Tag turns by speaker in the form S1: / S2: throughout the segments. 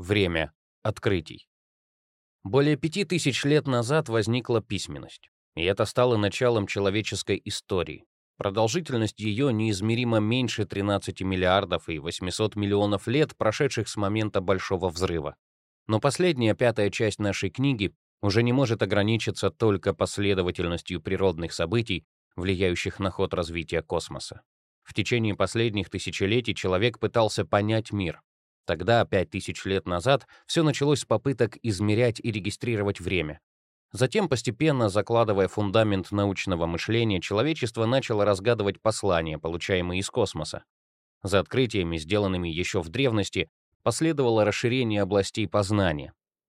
S1: Время открытий. Более пяти тысяч лет назад возникла письменность, и это стало началом человеческой истории. Продолжительность ее неизмеримо меньше 13 миллиардов и 800 миллионов лет, прошедших с момента Большого взрыва. Но последняя пятая часть нашей книги уже не может ограничиться только последовательностью природных событий, влияющих на ход развития космоса. В течение последних тысячелетий человек пытался понять мир. Тогда, пять тысяч лет назад, все началось с попыток измерять и регистрировать время. Затем, постепенно закладывая фундамент научного мышления, человечество начало разгадывать послания, получаемые из космоса. За открытиями, сделанными еще в древности, последовало расширение областей познания,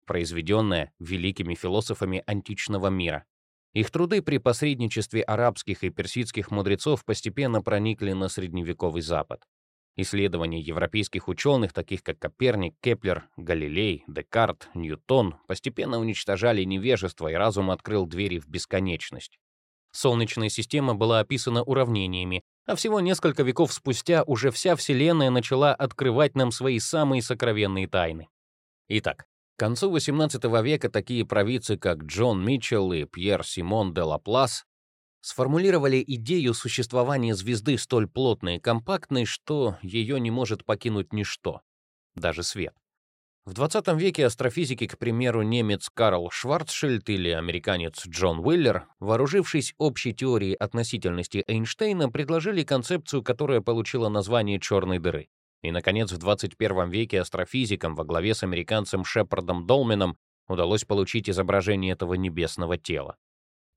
S1: произведенное великими философами античного мира. Их труды при посредничестве арабских и персидских мудрецов постепенно проникли на средневековый Запад. Исследования европейских ученых, таких как Коперник, Кеплер, Галилей, Декарт, Ньютон, постепенно уничтожали невежество, и разум открыл двери в бесконечность. Солнечная система была описана уравнениями, а всего несколько веков спустя уже вся Вселенная начала открывать нам свои самые сокровенные тайны. Итак, к концу XVIII века такие провидцы, как Джон Митчелл и Пьер Симон де Лаплас, сформулировали идею существования звезды столь плотной и компактной, что ее не может покинуть ничто, даже свет. В 20 веке астрофизики, к примеру, немец Карл Шварцшильд или американец Джон Уиллер, вооружившись общей теорией относительности Эйнштейна, предложили концепцию, которая получила название черной дыры. И, наконец, в 21 веке астрофизикам во главе с американцем Шепардом Долменом удалось получить изображение этого небесного тела.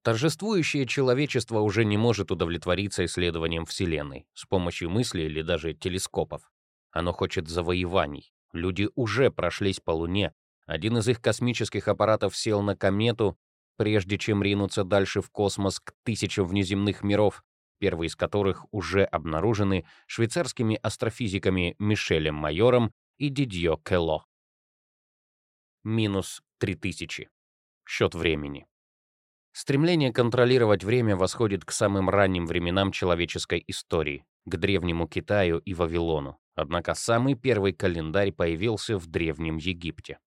S1: Торжествующее человечество уже не может удовлетвориться исследованием Вселенной с помощью мысли или даже телескопов. Оно хочет завоеваний. Люди уже прошлись по Луне. Один из их космических аппаратов сел на комету, прежде чем ринуться дальше в космос к тысячам внеземных миров, первые из которых уже обнаружены швейцарскими астрофизиками Мишелем Майором и Дидьо Кело. Минус 3000. Счет времени. Стремление контролировать время восходит к самым ранним временам человеческой истории, к древнему Китаю и Вавилону. Однако самый первый календарь появился в Древнем Египте.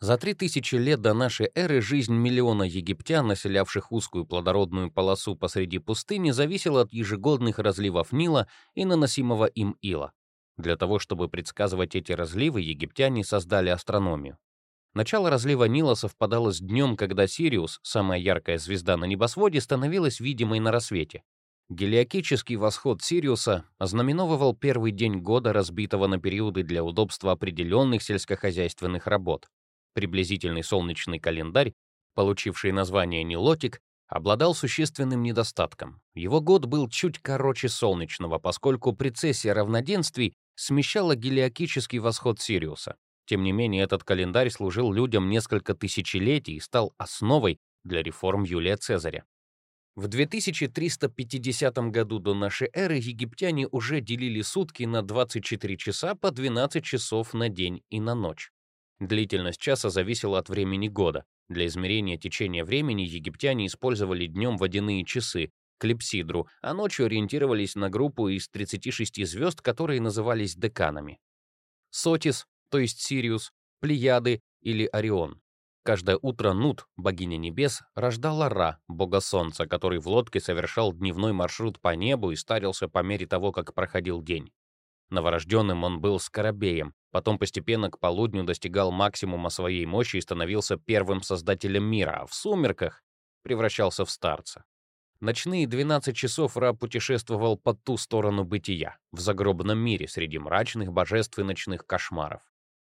S1: За 3000 лет до нашей эры жизнь миллиона египтян, населявших узкую плодородную полосу посреди пустыни, зависела от ежегодных разливов Нила и наносимого им ила. Для того, чтобы предсказывать эти разливы, египтяне создали астрономию. Начало разлива Нила совпадало с днем, когда Сириус, самая яркая звезда на небосводе, становилась видимой на рассвете. Гелиокический восход Сириуса ознаменовывал первый день года, разбитого на периоды для удобства определенных сельскохозяйственных работ. Приблизительный солнечный календарь, получивший название Нилотик, обладал существенным недостатком. Его год был чуть короче солнечного, поскольку прецессия равноденствий смещала гелиокический восход Сириуса. Тем не менее, этот календарь служил людям несколько тысячелетий и стал основой для реформ Юлия Цезаря. В 2350 году до нашей эры египтяне уже делили сутки на 24 часа по 12 часов на день и на ночь. Длительность часа зависела от времени года. Для измерения течения времени египтяне использовали днем водяные часы, клипсидру, а ночью ориентировались на группу из 36 звезд, которые назывались деканами. Сотис то есть Сириус, Плеяды или Орион. Каждое утро Нут, богиня небес, рождала Ра, бога солнца, который в лодке совершал дневной маршрут по небу и старился по мере того, как проходил день. Новорожденным он был скоробеем, потом постепенно к полудню достигал максимума своей мощи и становился первым создателем мира, а в сумерках превращался в старца. Ночные 12 часов Ра путешествовал по ту сторону бытия, в загробном мире, среди мрачных божеств и ночных кошмаров.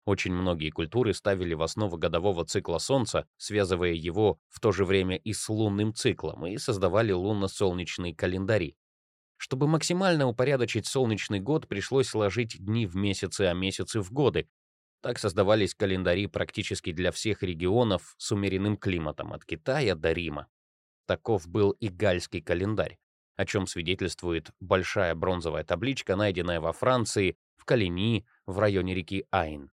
S1: Очень многие культуры ставили в основу годового цикла Солнца, связывая его в то же время и с лунным циклом, и создавали лунно-солнечные календари. Чтобы максимально упорядочить солнечный год, пришлось сложить дни в месяцы, а месяцы в годы. Так создавались календари практически для всех регионов с умеренным климатом, от Китая до Рима. Таков был и гальский календарь, о чем свидетельствует большая бронзовая табличка, найденная во Франции, в Калини, в районе реки Айн.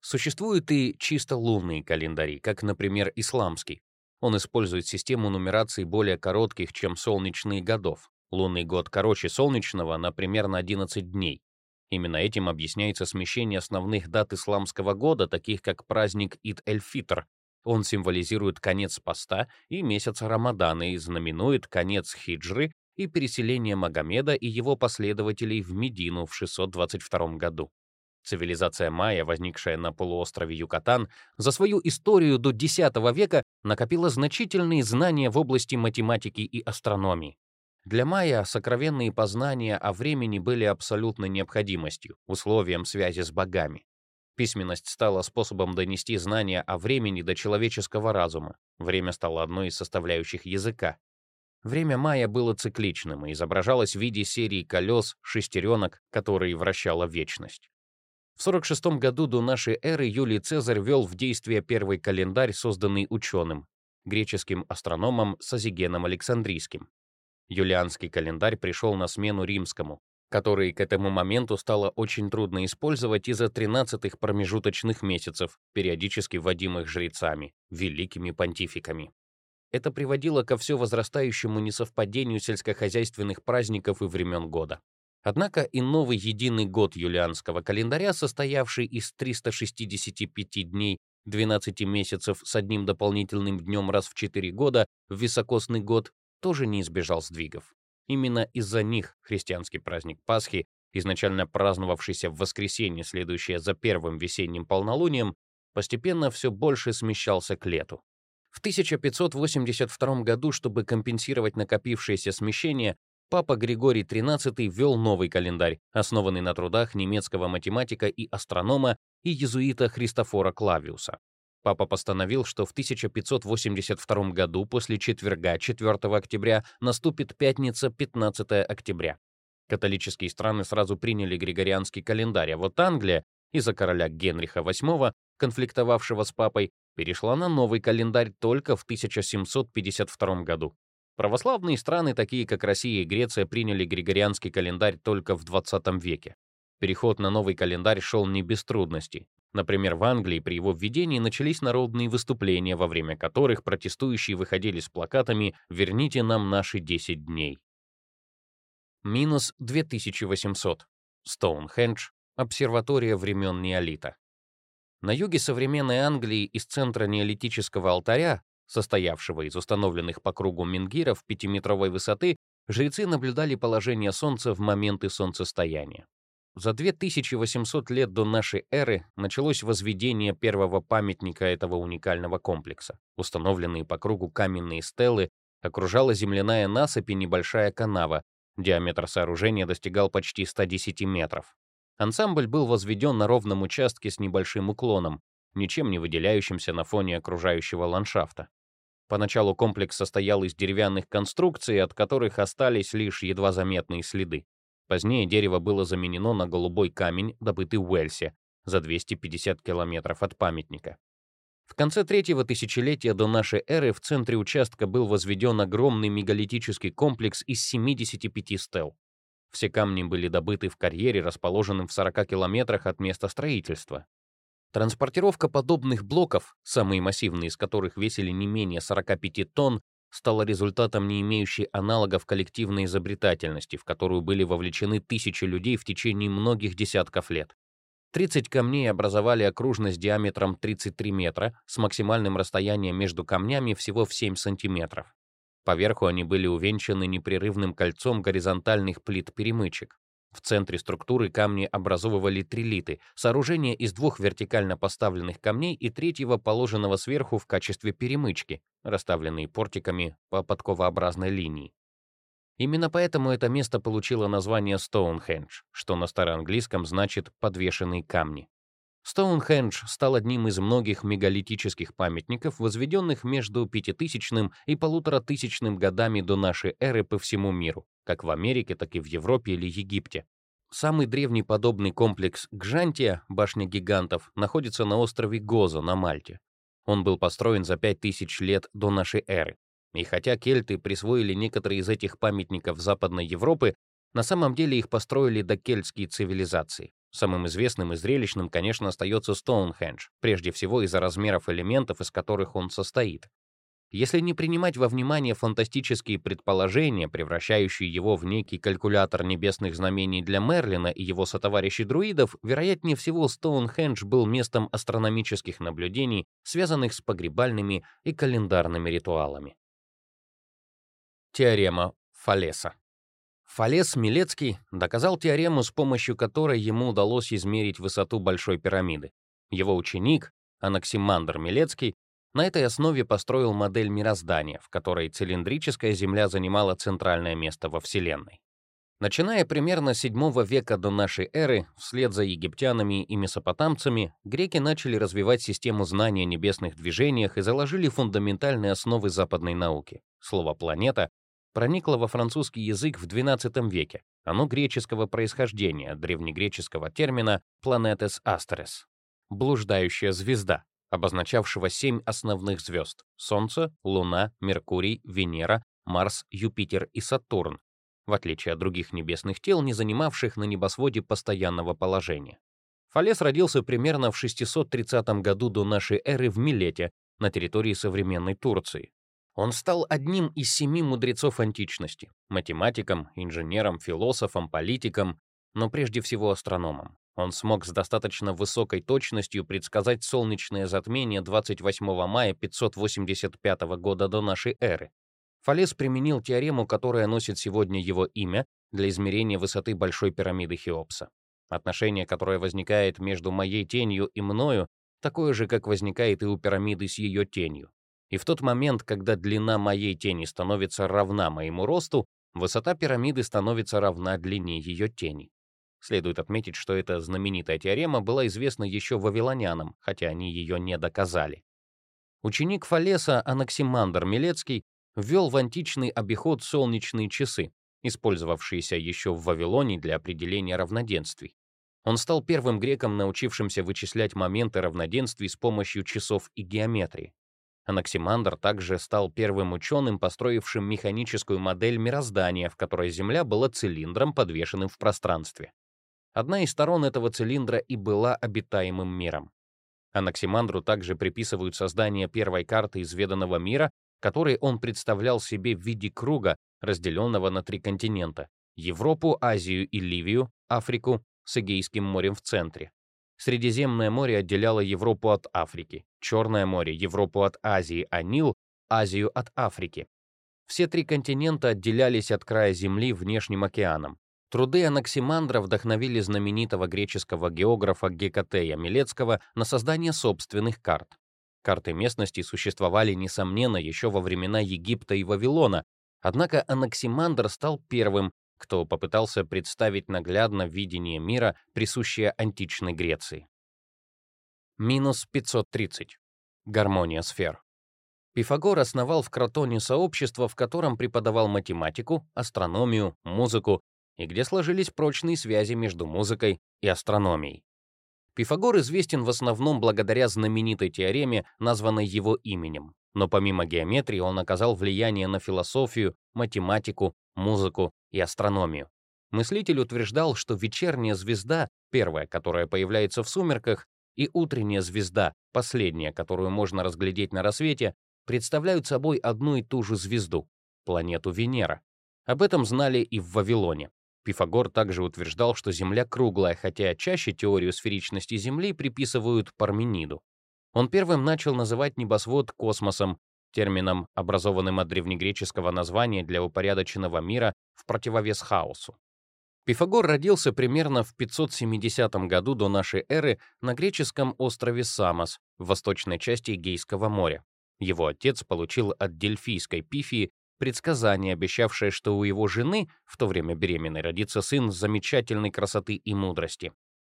S1: Существуют и чисто лунные календари, как, например, исламский. Он использует систему нумерации более коротких, чем солнечные годов. Лунный год короче солнечного, на 11 дней. Именно этим объясняется смещение основных дат исламского года, таких как праздник Ид-эль-Фитр. Он символизирует конец поста и месяца Рамадана и знаменует конец хиджры и переселение Магомеда и его последователей в Медину в 622 году. Цивилизация майя, возникшая на полуострове Юкатан, за свою историю до X века накопила значительные знания в области математики и астрономии. Для майя сокровенные познания о времени были абсолютной необходимостью, условием связи с богами. Письменность стала способом донести знания о времени до человеческого разума. Время стало одной из составляющих языка. Время майя было цикличным и изображалось в виде серии колес, шестеренок, которые вращала вечность. В 46 году до нашей эры Юлий Цезарь ввел в действие первый календарь, созданный ученым, греческим астрономом Созигеном Александрийским. Юлианский календарь пришел на смену римскому, который к этому моменту стало очень трудно использовать из-за 13-х промежуточных месяцев, периодически вводимых жрецами, великими понтификами. Это приводило ко все возрастающему несовпадению сельскохозяйственных праздников и времен года. Однако и новый единый год юлианского календаря, состоявший из 365 дней, 12 месяцев с одним дополнительным днем раз в 4 года, в високосный год, тоже не избежал сдвигов. Именно из-за них христианский праздник Пасхи, изначально праздновавшийся в воскресенье, следующее за первым весенним полнолунием, постепенно все больше смещался к лету. В 1582 году, чтобы компенсировать накопившееся смещение, папа Григорий XIII ввел новый календарь, основанный на трудах немецкого математика и астронома и иезуита Христофора Клавиуса. Папа постановил, что в 1582 году после четверга 4 октября наступит пятница 15 октября. Католические страны сразу приняли григорианский календарь, а вот Англия из-за короля Генриха VIII, конфликтовавшего с папой, перешла на новый календарь только в 1752 году. Православные страны, такие как Россия и Греция, приняли григорианский календарь только в 20 веке. Переход на новый календарь шел не без трудностей. Например, в Англии при его введении начались народные выступления, во время которых протестующие выходили с плакатами «Верните нам наши 10 дней». Минус 2800. Стоунхендж. Обсерватория времен неолита. На юге современной Англии из центра неолитического алтаря состоявшего из установленных по кругу мингиров пятиметровой высоты, жрецы наблюдали положение Солнца в моменты солнцестояния. За 2800 лет до нашей эры началось возведение первого памятника этого уникального комплекса. Установленные по кругу каменные стелы окружала земляная насыпь и небольшая канава. Диаметр сооружения достигал почти 110 метров. Ансамбль был возведен на ровном участке с небольшим уклоном, ничем не выделяющимся на фоне окружающего ландшафта. Поначалу комплекс состоял из деревянных конструкций, от которых остались лишь едва заметные следы. Позднее дерево было заменено на голубой камень, добытый в Уэльсе, за 250 километров от памятника. В конце третьего тысячелетия до нашей эры в центре участка был возведен огромный мегалитический комплекс из 75 стел. Все камни были добыты в карьере, расположенном в 40 километрах от места строительства. Транспортировка подобных блоков, самые массивные из которых весили не менее 45 тонн, стала результатом не имеющей аналогов коллективной изобретательности, в которую были вовлечены тысячи людей в течение многих десятков лет. 30 камней образовали окружность диаметром 33 метра с максимальным расстоянием между камнями всего в 7 сантиметров. Поверху они были увенчаны непрерывным кольцом горизонтальных плит-перемычек. В центре структуры камни образовывали трилиты, сооружение из двух вертикально поставленных камней и третьего, положенного сверху в качестве перемычки, расставленные портиками по подковообразной линии. Именно поэтому это место получило название Стоунхендж, что на староанглийском значит «подвешенные камни». Стоунхендж стал одним из многих мегалитических памятников, возведенных между 5000 и 1500 годами до нашей эры по всему миру, как в Америке, так и в Европе или Египте. Самый древний подобный комплекс Гжантия, башня гигантов, находится на острове Гоза на Мальте. Он был построен за 5000 лет до нашей эры. И хотя кельты присвоили некоторые из этих памятников Западной Европы, на самом деле их построили докельтские цивилизации. Самым известным и зрелищным, конечно, остается Стоунхендж, прежде всего из-за размеров элементов, из которых он состоит. Если не принимать во внимание фантастические предположения, превращающие его в некий калькулятор небесных знамений для Мерлина и его сотоварищей-друидов, вероятнее всего Стоунхендж был местом астрономических наблюдений, связанных с погребальными и календарными ритуалами. Теорема Фалеса Фалес Милецкий доказал теорему, с помощью которой ему удалось измерить высоту Большой пирамиды. Его ученик, Анаксимандр Милецкий, на этой основе построил модель мироздания, в которой цилиндрическая Земля занимала центральное место во Вселенной. Начиная примерно с VII века до нашей эры, вслед за египтянами и месопотамцами, греки начали развивать систему знаний о небесных движениях и заложили фундаментальные основы западной науки. Слово «планета» проникло во французский язык в XII веке. Оно греческого происхождения, древнегреческого термина «planetes astres» — «блуждающая звезда», обозначавшего семь основных звезд — Солнце, Луна, Меркурий, Венера, Марс, Юпитер и Сатурн, в отличие от других небесных тел, не занимавших на небосводе постоянного положения. Фалес родился примерно в 630 году до нашей эры в Милете, на территории современной Турции. Он стал одним из семи мудрецов античности — математиком, инженером, философом, политиком, но прежде всего астрономом. Он смог с достаточно высокой точностью предсказать солнечное затмение 28 мая 585 года до нашей эры. Фалес применил теорему, которая носит сегодня его имя, для измерения высоты Большой пирамиды Хеопса. Отношение, которое возникает между моей тенью и мною, такое же, как возникает и у пирамиды с ее тенью. И в тот момент, когда длина моей тени становится равна моему росту, высота пирамиды становится равна длине ее тени. Следует отметить, что эта знаменитая теорема была известна еще вавилонянам, хотя они ее не доказали. Ученик Фалеса Анаксимандр Милецкий ввел в античный обиход солнечные часы, использовавшиеся еще в Вавилоне для определения равноденствий. Он стал первым греком, научившимся вычислять моменты равноденствий с помощью часов и геометрии. Анаксимандр также стал первым ученым, построившим механическую модель мироздания, в которой Земля была цилиндром, подвешенным в пространстве. Одна из сторон этого цилиндра и была обитаемым миром. Анаксимандру также приписывают создание первой карты изведанного мира, который он представлял себе в виде круга, разделенного на три континента — Европу, Азию и Ливию, Африку с Эгейским морем в центре. Средиземное море отделяло Европу от Африки, Черное море — Европу от Азии, а Нил — Азию от Африки. Все три континента отделялись от края Земли внешним океаном. Труды Анаксимандра вдохновили знаменитого греческого географа Гекатея Милецкого на создание собственных карт. Карты местности существовали, несомненно, еще во времена Египта и Вавилона, однако Анаксимандр стал первым, кто попытался представить наглядно видение мира, присущее античной Греции. Минус 530. Гармония сфер. Пифагор основал в Кротоне сообщество, в котором преподавал математику, астрономию, музыку, и где сложились прочные связи между музыкой и астрономией. Пифагор известен в основном благодаря знаменитой теореме, названной его именем. Но помимо геометрии он оказал влияние на философию, математику, музыку и астрономию. Мыслитель утверждал, что вечерняя звезда, первая, которая появляется в сумерках, и утренняя звезда, последняя, которую можно разглядеть на рассвете, представляют собой одну и ту же звезду — планету Венера. Об этом знали и в Вавилоне. Пифагор также утверждал, что Земля круглая, хотя чаще теорию сферичности Земли приписывают Пармениду. Он первым начал называть небосвод космосом, термином, образованным от древнегреческого названия для упорядоченного мира в противовес хаосу. Пифагор родился примерно в 570 году до нашей эры на греческом острове Самос в восточной части Эгейского моря. Его отец получил от дельфийской пифии предсказание, обещавшее, что у его жены, в то время беременной, родится сын замечательной красоты и мудрости.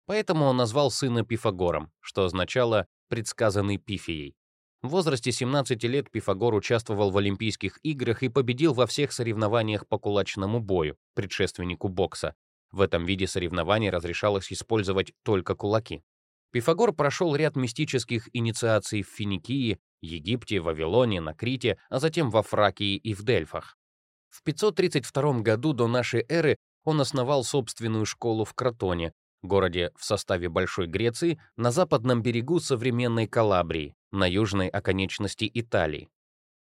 S1: Поэтому он назвал сына Пифагором, что означало «предсказанный Пифией». В возрасте 17 лет Пифагор участвовал в Олимпийских играх и победил во всех соревнованиях по кулачному бою, предшественнику бокса. В этом виде соревнований разрешалось использовать только кулаки. Пифагор прошел ряд мистических инициаций в Финикии, Египте, Вавилоне, на Крите, а затем во Фракии и в Дельфах. В 532 году до нашей эры он основал собственную школу в Кротоне, городе в составе Большой Греции, на западном берегу современной Калабрии, на южной оконечности Италии.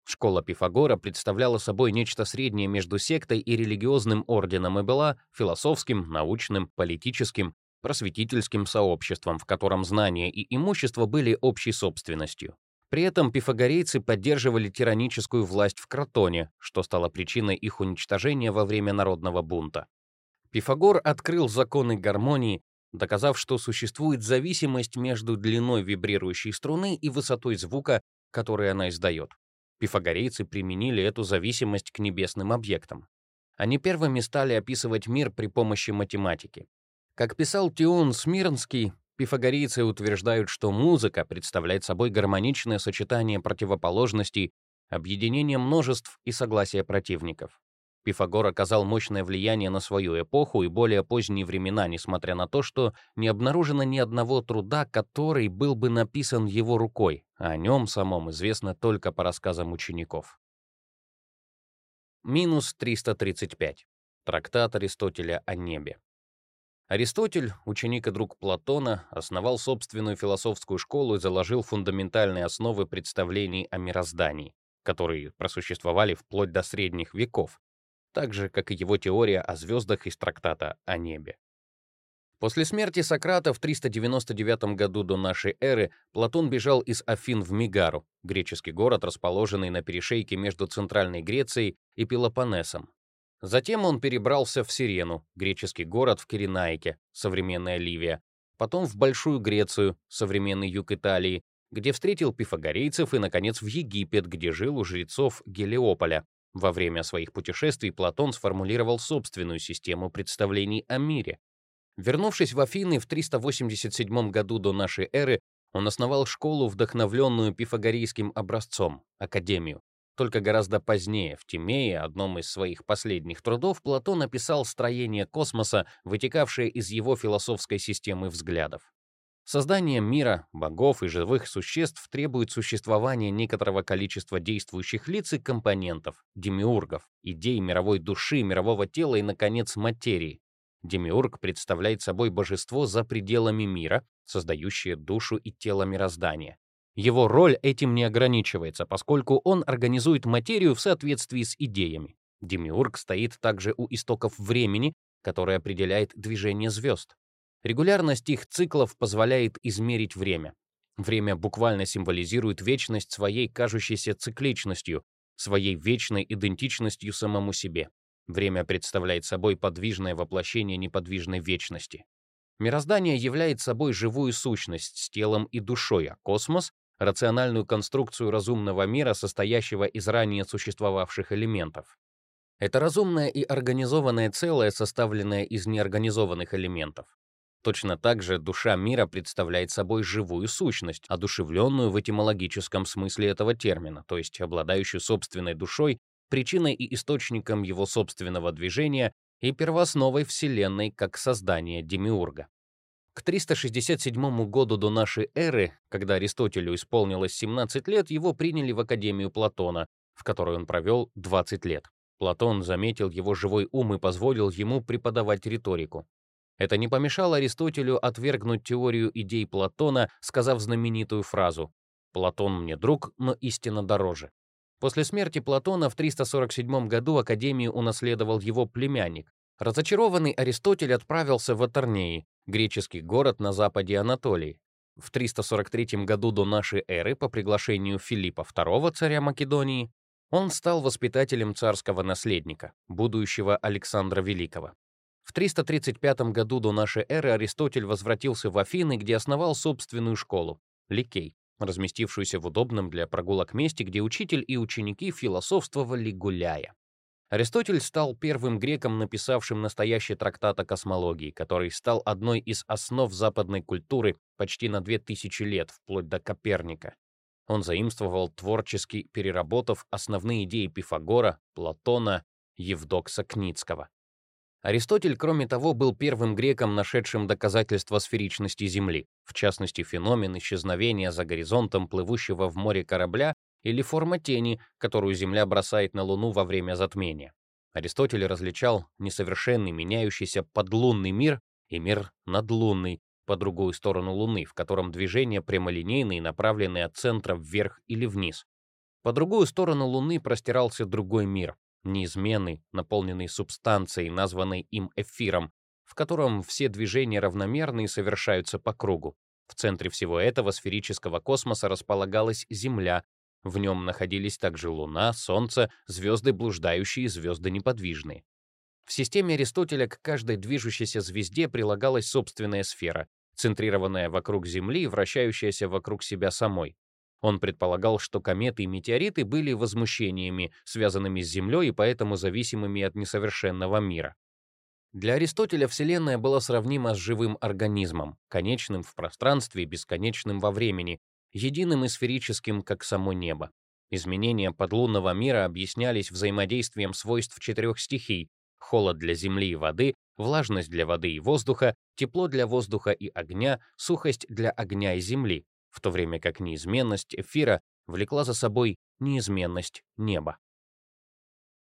S1: Школа Пифагора представляла собой нечто среднее между сектой и религиозным орденом и была философским, научным, политическим, просветительским сообществом, в котором знания и имущество были общей собственностью. При этом пифагорейцы поддерживали тираническую власть в Кротоне, что стало причиной их уничтожения во время народного бунта. Пифагор открыл законы гармонии, доказав, что существует зависимость между длиной вибрирующей струны и высотой звука, который она издает. Пифагорейцы применили эту зависимость к небесным объектам. Они первыми стали описывать мир при помощи математики. Как писал Тион Смирнский, Пифагорейцы утверждают, что музыка представляет собой гармоничное сочетание противоположностей, объединение множеств и согласие противников. Пифагор оказал мощное влияние на свою эпоху и более поздние времена, несмотря на то, что не обнаружено ни одного труда, который был бы написан его рукой, а о нем самом известно только по рассказам учеников. Минус 335. Трактат Аристотеля о небе. Аристотель, ученик и друг Платона, основал собственную философскую школу и заложил фундаментальные основы представлений о мироздании, которые просуществовали вплоть до средних веков, так же, как и его теория о звездах из трактата о небе. После смерти Сократа в 399 году до нашей эры Платон бежал из Афин в Мегару, греческий город, расположенный на перешейке между Центральной Грецией и Пелопоннесом, Затем он перебрался в Сирену, греческий город в Киренайке, современная Ливия, потом в Большую Грецию, современный юг Италии, где встретил пифагорейцев и, наконец, в Египет, где жил у жрецов Гелиополя. Во время своих путешествий Платон сформулировал собственную систему представлений о мире. Вернувшись в Афины в 387 году до нашей эры, он основал школу, вдохновленную пифагорейским образцом, академию. Только гораздо позднее, в Тимее, одном из своих последних трудов, Платон написал строение космоса, вытекавшее из его философской системы взглядов. Создание мира, богов и живых существ требует существования некоторого количества действующих лиц и компонентов, демиургов, идей мировой души, мирового тела и, наконец, материи. Демиург представляет собой божество за пределами мира, создающее душу и тело мироздания. Его роль этим не ограничивается, поскольку он организует материю в соответствии с идеями. Демиург стоит также у истоков времени, которое определяет движение звезд. Регулярность их циклов позволяет измерить время. Время буквально символизирует вечность своей кажущейся цикличностью, своей вечной идентичностью самому себе. Время представляет собой подвижное воплощение неподвижной вечности. Мироздание является собой живую сущность с телом и душой, а космос рациональную конструкцию разумного мира, состоящего из ранее существовавших элементов. Это разумное и организованное целое, составленное из неорганизованных элементов. Точно так же душа мира представляет собой живую сущность, одушевленную в этимологическом смысле этого термина, то есть обладающую собственной душой, причиной и источником его собственного движения и первоосновой Вселенной как создания Демиурга. К 367 году до нашей эры, когда Аристотелю исполнилось 17 лет, его приняли в Академию Платона, в которой он провел 20 лет. Платон заметил его живой ум и позволил ему преподавать риторику. Это не помешало Аристотелю отвергнуть теорию идей Платона, сказав знаменитую фразу «Платон мне друг, но истина дороже». После смерти Платона в 347 году Академию унаследовал его племянник. Разочарованный Аристотель отправился в Атернеи, греческий город на западе Анатолии. В 343 году до нашей эры по приглашению Филиппа II, царя Македонии, он стал воспитателем царского наследника, будущего Александра Великого. В 335 году до нашей эры Аристотель возвратился в Афины, где основал собственную школу — Ликей, разместившуюся в удобном для прогулок месте, где учитель и ученики философствовали гуляя. Аристотель стал первым греком, написавшим настоящий трактат о космологии, который стал одной из основ западной культуры почти на 2000 лет, вплоть до Коперника. Он заимствовал творчески, переработав основные идеи Пифагора, Платона, Евдокса Кницкого. Аристотель, кроме того, был первым греком, нашедшим доказательства сферичности Земли, в частности, феномен исчезновения за горизонтом плывущего в море корабля или форма тени, которую Земля бросает на Луну во время затмения. Аристотель различал несовершенный, меняющийся подлунный мир и мир надлунный, по другую сторону Луны, в котором движение прямолинейное и направленное от центра вверх или вниз. По другую сторону Луны простирался другой мир, неизменный, наполненный субстанцией, названной им эфиром, в котором все движения равномерны и совершаются по кругу. В центре всего этого сферического космоса располагалась Земля, в нем находились также Луна, Солнце, звезды блуждающие, звезды неподвижные. В системе Аристотеля к каждой движущейся звезде прилагалась собственная сфера, центрированная вокруг Земли и вращающаяся вокруг себя самой. Он предполагал, что кометы и метеориты были возмущениями, связанными с Землей и поэтому зависимыми от несовершенного мира. Для Аристотеля Вселенная была сравнима с живым организмом, конечным в пространстве и бесконечным во времени, единым и сферическим, как само небо. Изменения подлунного мира объяснялись взаимодействием свойств четырех стихий — холод для земли и воды, влажность для воды и воздуха, тепло для воздуха и огня, сухость для огня и земли, в то время как неизменность эфира влекла за собой неизменность неба.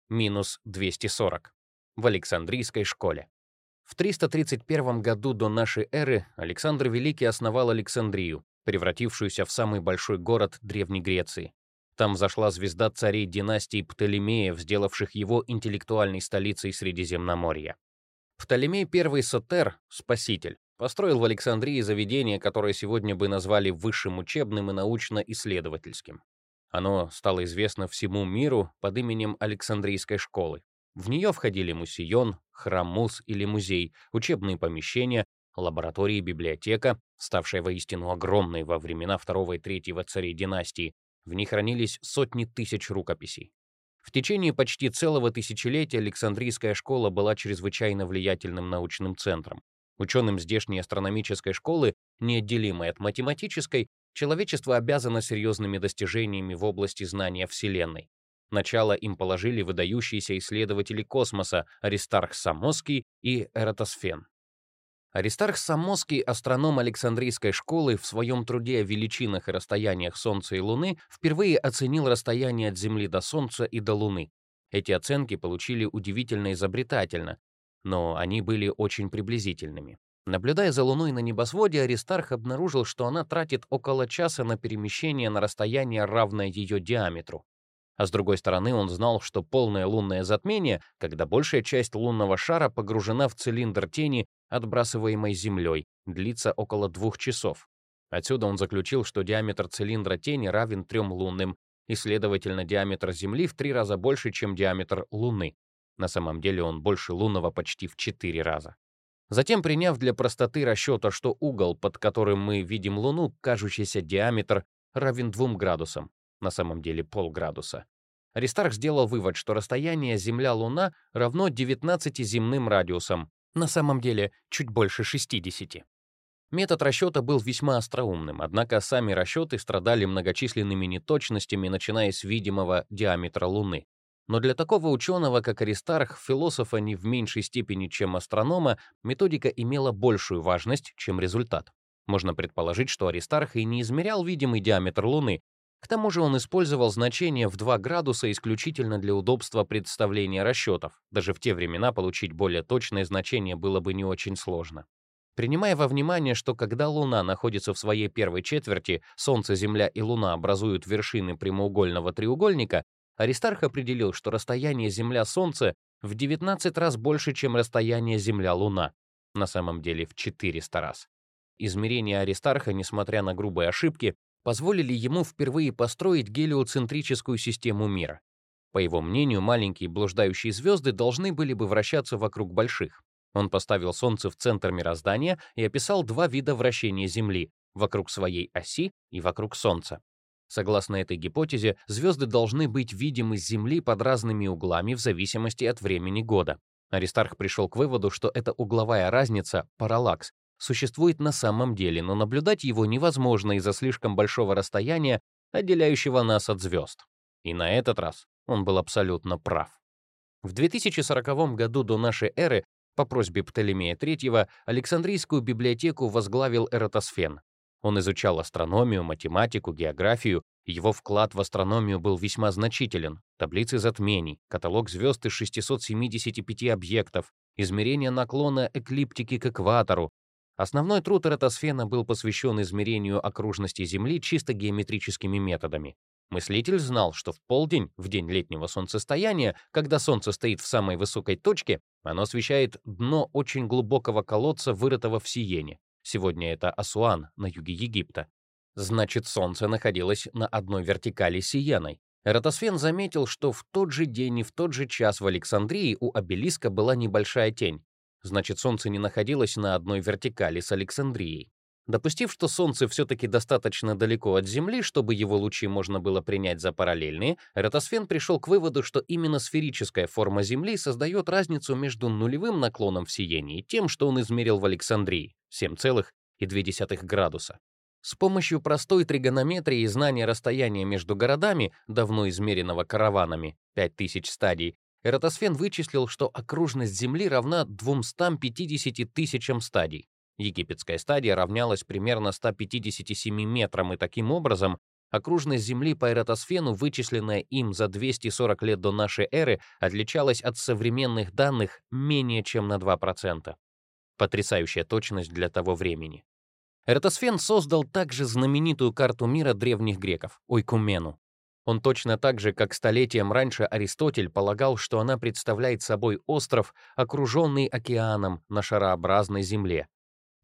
S1: Минус 240. В Александрийской школе. В 331 году до нашей эры Александр Великий основал Александрию, превратившуюся в самый большой город Древней Греции. Там зашла звезда царей династии Птолемеев, сделавших его интеллектуальной столицей Средиземноморья. Птолемей I Сотер, спаситель, Построил в Александрии заведение, которое сегодня бы назвали высшим учебным и научно-исследовательским. Оно стало известно всему миру под именем Александрийской школы. В нее входили мусион, храм Мус или музей, учебные помещения, лаборатории и библиотека, ставшая воистину огромной во времена второго и третьего царей династии. В ней хранились сотни тысяч рукописей. В течение почти целого тысячелетия Александрийская школа была чрезвычайно влиятельным научным центром. Ученым здешней астрономической школы, неотделимой от математической, человечество обязано серьезными достижениями в области знания Вселенной. Начало им положили выдающиеся исследователи космоса Аристарх Самоский и Эратосфен. Аристарх Самоский, астроном Александрийской школы, в своем труде о величинах и расстояниях Солнца и Луны впервые оценил расстояние от Земли до Солнца и до Луны. Эти оценки получили удивительно изобретательно, но они были очень приблизительными. Наблюдая за Луной на небосводе, Аристарх обнаружил, что она тратит около часа на перемещение на расстояние, равное ее диаметру. А с другой стороны, он знал, что полное лунное затмение, когда большая часть лунного шара погружена в цилиндр тени, отбрасываемой Землей, длится около двух часов. Отсюда он заключил, что диаметр цилиндра тени равен трем лунным, и, следовательно, диаметр Земли в три раза больше, чем диаметр Луны. На самом деле он больше лунного почти в 4 раза. Затем, приняв для простоты расчета, что угол, под которым мы видим Луну, кажущийся диаметр, равен 2 градусам, на самом деле полградуса, Аристарх сделал вывод, что расстояние Земля-Луна равно 19 земным радиусам, на самом деле чуть больше 60. Метод расчета был весьма остроумным, однако сами расчеты страдали многочисленными неточностями, начиная с видимого диаметра Луны. Но для такого ученого, как Аристарх, философа не в меньшей степени, чем астронома, методика имела большую важность, чем результат. Можно предположить, что Аристарх и не измерял видимый диаметр Луны. К тому же он использовал значение в 2 градуса исключительно для удобства представления расчетов. Даже в те времена получить более точное значение было бы не очень сложно. Принимая во внимание, что когда Луна находится в своей первой четверти, Солнце, Земля и Луна образуют вершины прямоугольного треугольника, Аристарх определил, что расстояние Земля-Солнце в 19 раз больше, чем расстояние Земля-Луна, на самом деле в 400 раз. Измерения Аристарха, несмотря на грубые ошибки, позволили ему впервые построить гелиоцентрическую систему мира. По его мнению, маленькие блуждающие звезды должны были бы вращаться вокруг больших. Он поставил Солнце в центр мироздания и описал два вида вращения Земли — вокруг своей оси и вокруг Солнца. Согласно этой гипотезе, звезды должны быть видимы с Земли под разными углами в зависимости от времени года. Аристарх пришел к выводу, что эта угловая разница, параллакс, существует на самом деле, но наблюдать его невозможно из-за слишком большого расстояния, отделяющего нас от звезд. И на этот раз он был абсолютно прав. В 2040 году до нашей эры по просьбе Птолемея III Александрийскую библиотеку возглавил Эратосфен, он изучал астрономию, математику, географию. Его вклад в астрономию был весьма значителен. Таблицы затмений, каталог звезд из 675 объектов, измерение наклона эклиптики к экватору. Основной труд Эратосфена был посвящен измерению окружности Земли чисто геометрическими методами. Мыслитель знал, что в полдень, в день летнего солнцестояния, когда солнце стоит в самой высокой точке, оно освещает дно очень глубокого колодца, вырытого в Сиене. Сегодня это Асуан, на юге Египта. Значит, солнце находилось на одной вертикали с Сиеной. Эратосфен заметил, что в тот же день и в тот же час в Александрии у обелиска была небольшая тень. Значит, солнце не находилось на одной вертикали с Александрией. Допустив, что Солнце все-таки достаточно далеко от Земли, чтобы его лучи можно было принять за параллельные, Эратосфен пришел к выводу, что именно сферическая форма Земли создает разницу между нулевым наклоном в сиянии и тем, что он измерил в Александрии — 7,2 градуса. С помощью простой тригонометрии и знания расстояния между городами, давно измеренного караванами, 5000 стадий, Эратосфен вычислил, что окружность Земли равна 250 тысячам стадий. Египетская стадия равнялась примерно 157 метрам, и таким образом окружность Земли по эратосфену, вычисленная им за 240 лет до нашей эры, отличалась от современных данных менее чем на 2%. Потрясающая точность для того времени. Эратосфен создал также знаменитую карту мира древних греков, Ойкумену. Он точно так же, как столетием раньше Аристотель полагал, что она представляет собой остров, окруженный океаном на шарообразной Земле,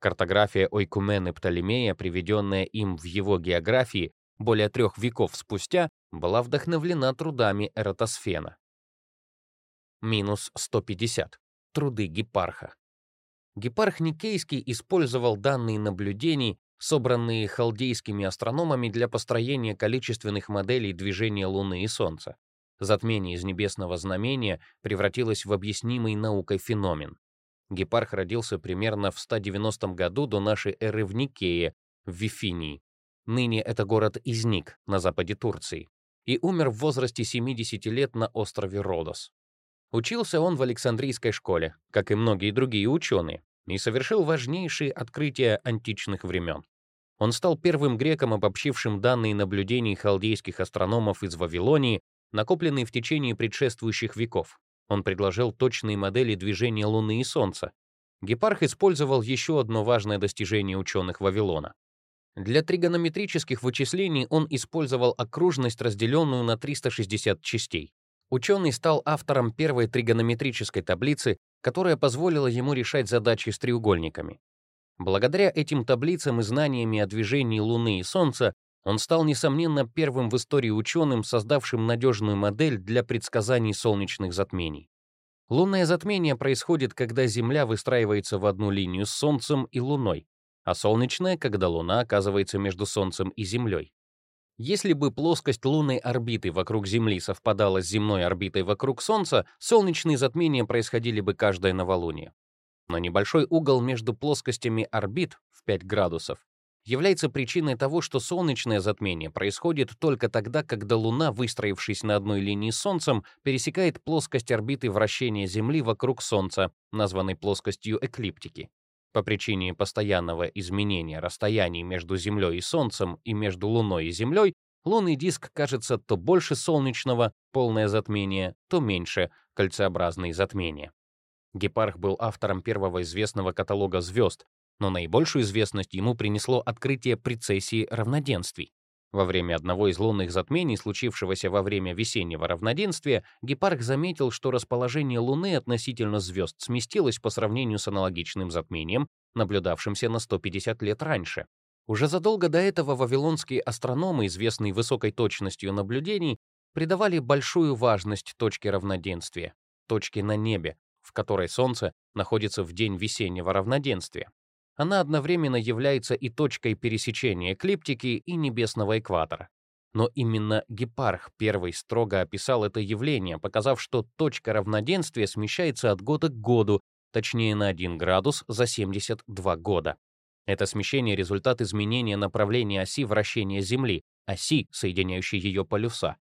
S1: Картография Ойкумены Птолемея, приведенная им в его географии более трех веков спустя, была вдохновлена трудами Эратосфена. Минус 150. Труды Гепарха. Гепарх Никейский использовал данные наблюдений, собранные халдейскими астрономами для построения количественных моделей движения Луны и Солнца. Затмение из небесного знамения превратилось в объяснимый наукой феномен. Гепарх родился примерно в 190 году до нашей эры в Никее, в Вифинии. Ныне это город Изник на западе Турции. И умер в возрасте 70 лет на острове Родос. Учился он в Александрийской школе, как и многие другие ученые, и совершил важнейшие открытия античных времен. Он стал первым греком, обобщившим данные наблюдений халдейских астрономов из Вавилонии, накопленные в течение предшествующих веков, он предложил точные модели движения Луны и Солнца. Гепарх использовал еще одно важное достижение ученых Вавилона. Для тригонометрических вычислений он использовал окружность, разделенную на 360 частей. Ученый стал автором первой тригонометрической таблицы, которая позволила ему решать задачи с треугольниками. Благодаря этим таблицам и знаниями о движении Луны и Солнца он стал, несомненно, первым в истории ученым, создавшим надежную модель для предсказаний солнечных затмений. Лунное затмение происходит, когда Земля выстраивается в одну линию с Солнцем и Луной, а солнечное, когда Луна оказывается между Солнцем и Землей. Если бы плоскость лунной орбиты вокруг Земли совпадала с земной орбитой вокруг Солнца, солнечные затмения происходили бы каждое новолуние. Но небольшой угол между плоскостями орбит в 5 градусов является причиной того, что солнечное затмение происходит только тогда, когда Луна, выстроившись на одной линии с Солнцем, пересекает плоскость орбиты вращения Земли вокруг Солнца, названной плоскостью эклиптики. По причине постоянного изменения расстояний между Землей и Солнцем и между Луной и Землей, лунный диск кажется то больше солнечного, полное затмение, то меньше, кольцеобразные затмения. Гепарх был автором первого известного каталога звезд, но наибольшую известность ему принесло открытие прецессии равноденствий. Во время одного из лунных затмений, случившегося во время весеннего равноденствия, Гепарх заметил, что расположение Луны относительно звезд сместилось по сравнению с аналогичным затмением, наблюдавшимся на 150 лет раньше. Уже задолго до этого вавилонские астрономы, известные высокой точностью наблюдений, придавали большую важность точке равноденствия, точке на небе, в которой Солнце находится в день весеннего равноденствия. Она одновременно является и точкой пересечения эклиптики и небесного экватора. Но именно Гепарх первый строго описал это явление, показав, что точка равноденствия смещается от года к году, точнее на 1 градус за 72 года. Это смещение — результат изменения направления оси вращения Земли, оси, соединяющей ее полюса.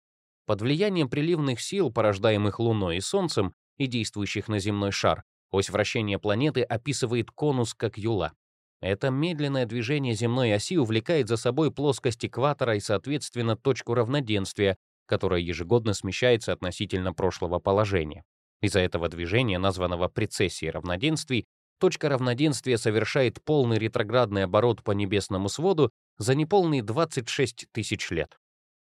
S1: Под влиянием приливных сил, порождаемых Луной и Солнцем, и действующих на земной шар, ось вращения планеты описывает конус как юла. Это медленное движение земной оси увлекает за собой плоскость экватора и, соответственно, точку равноденствия, которая ежегодно смещается относительно прошлого положения. Из-за этого движения, названного прецессией равноденствий, точка равноденствия совершает полный ретроградный оборот по небесному своду за неполные 26 тысяч лет.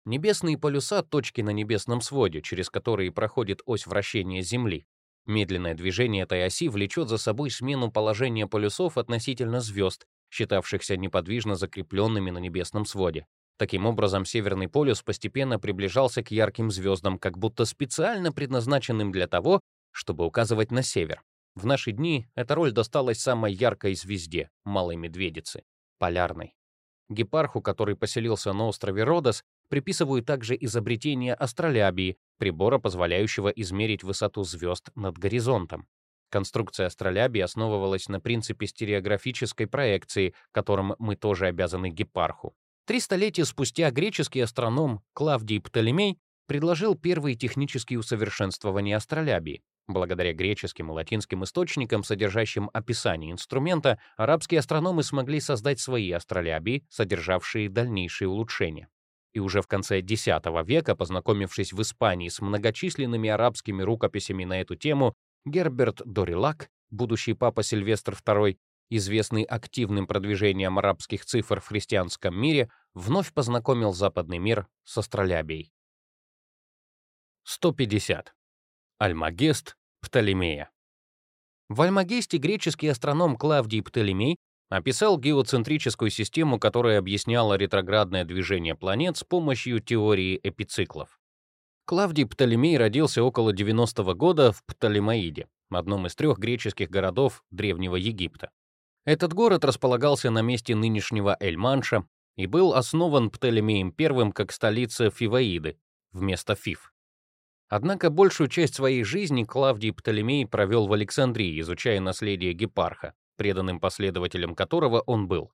S1: Небесные полюса — точки на небесном своде, через которые проходит ось вращения Земли. Медленное движение этой оси влечет за собой смену положения полюсов относительно звезд, считавшихся неподвижно закрепленными на небесном своде. Таким образом, Северный полюс постепенно приближался к ярким звездам, как будто специально предназначенным для того, чтобы указывать на север. В наши дни эта роль досталась самой яркой звезде — Малой Медведице, полярной. Гепарху, который поселился на острове Родос, приписывают также изобретение астролябии, прибора, позволяющего измерить высоту звезд над горизонтом. Конструкция астролябии основывалась на принципе стереографической проекции, которым мы тоже обязаны Гепарху. Три столетия спустя греческий астроном Клавдий Птолемей предложил первые технические усовершенствования астролябии. Благодаря греческим и латинским источникам, содержащим описание инструмента, арабские астрономы смогли создать свои астролябии, содержавшие дальнейшие улучшения. И уже в конце X века, познакомившись в Испании с многочисленными арабскими рукописями на эту тему, Герберт Дорилак, будущий папа Сильвестр II, известный активным продвижением арабских цифр в христианском мире, вновь познакомил западный мир с астролябией. 150. Альмагест Птолемея. В Альмагесте греческий астроном Клавдий Птолемей описал геоцентрическую систему, которая объясняла ретроградное движение планет с помощью теории эпициклов. Клавдий Птолемей родился около 90 -го года в Птолемаиде, одном из трех греческих городов Древнего Египта. Этот город располагался на месте нынешнего Эль-Манша и был основан Птолемеем I как столица Фиваиды вместо Фив. Однако большую часть своей жизни Клавдий Птолемей провел в Александрии, изучая наследие Гепарха, преданным последователем которого он был.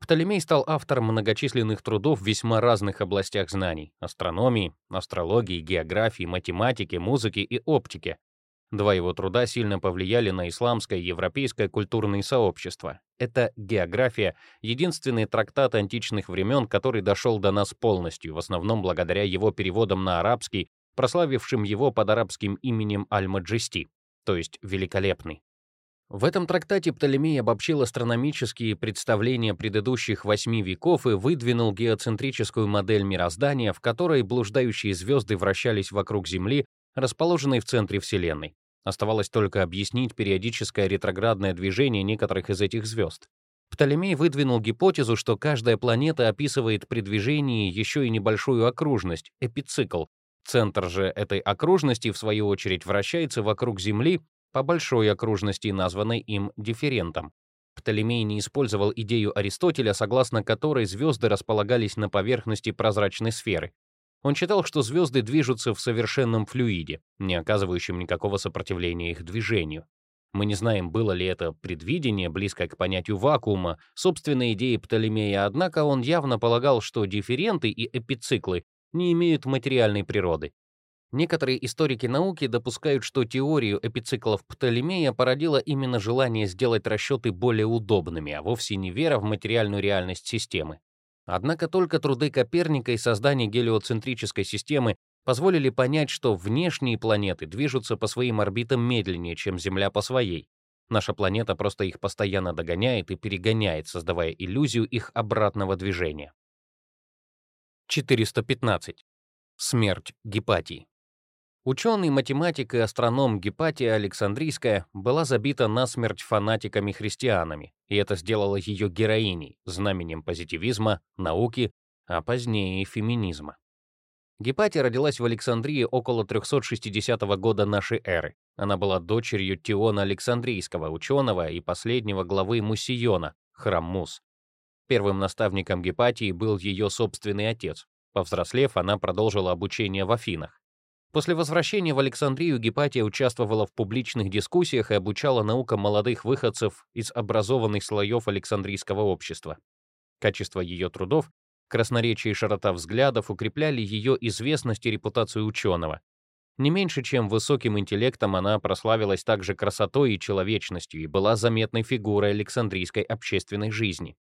S1: Птолемей стал автором многочисленных трудов в весьма разных областях знаний — астрономии, астрологии, географии, математики, музыки и оптики, Два его труда сильно повлияли на исламское и европейское культурные сообщества. Это «География» — единственный трактат античных времен, который дошел до нас полностью, в основном благодаря его переводам на арабский, прославившим его под арабским именем Аль-Маджести, то есть «Великолепный». В этом трактате Птолемей обобщил астрономические представления предыдущих восьми веков и выдвинул геоцентрическую модель мироздания, в которой блуждающие звезды вращались вокруг Земли, расположенной в центре Вселенной. Оставалось только объяснить периодическое ретроградное движение некоторых из этих звезд. Птолемей выдвинул гипотезу, что каждая планета описывает при движении еще и небольшую окружность, эпицикл. Центр же этой окружности, в свою очередь, вращается вокруг Земли по большой окружности, названной им дифферентом. Птолемей не использовал идею Аристотеля, согласно которой звезды располагались на поверхности прозрачной сферы. Он считал, что звезды движутся в совершенном флюиде, не оказывающем никакого сопротивления их движению. Мы не знаем, было ли это предвидение, близкое к понятию вакуума, собственной идеи Птолемея, однако он явно полагал, что дифференты и эпициклы не имеют материальной природы. Некоторые историки науки допускают, что теорию эпициклов Птолемея породило именно желание сделать расчеты более удобными, а вовсе не вера в материальную реальность системы. Однако только труды Коперника и создание гелиоцентрической системы позволили понять, что внешние планеты движутся по своим орбитам медленнее, чем Земля по своей. Наша планета просто их постоянно догоняет и перегоняет, создавая иллюзию их обратного движения. 415. Смерть Гепатии. Ученый, математик и астроном Гепатия Александрийская была забита насмерть фанатиками-христианами, и это сделало ее героиней, знаменем позитивизма, науки, а позднее и феминизма. Гепатия родилась в Александрии около 360 года нашей эры. Она была дочерью Тиона Александрийского, ученого и последнего главы Мусиона, храм Мус. Первым наставником Гепатии был ее собственный отец. Повзрослев, она продолжила обучение в Афинах. После возвращения в Александрию Гепатия участвовала в публичных дискуссиях и обучала наукам молодых выходцев из образованных слоев Александрийского общества. Качество ее трудов, красноречие и широта взглядов укрепляли ее известность и репутацию ученого. Не меньше, чем высоким интеллектом, она прославилась также красотой и человечностью и была заметной фигурой Александрийской общественной жизни.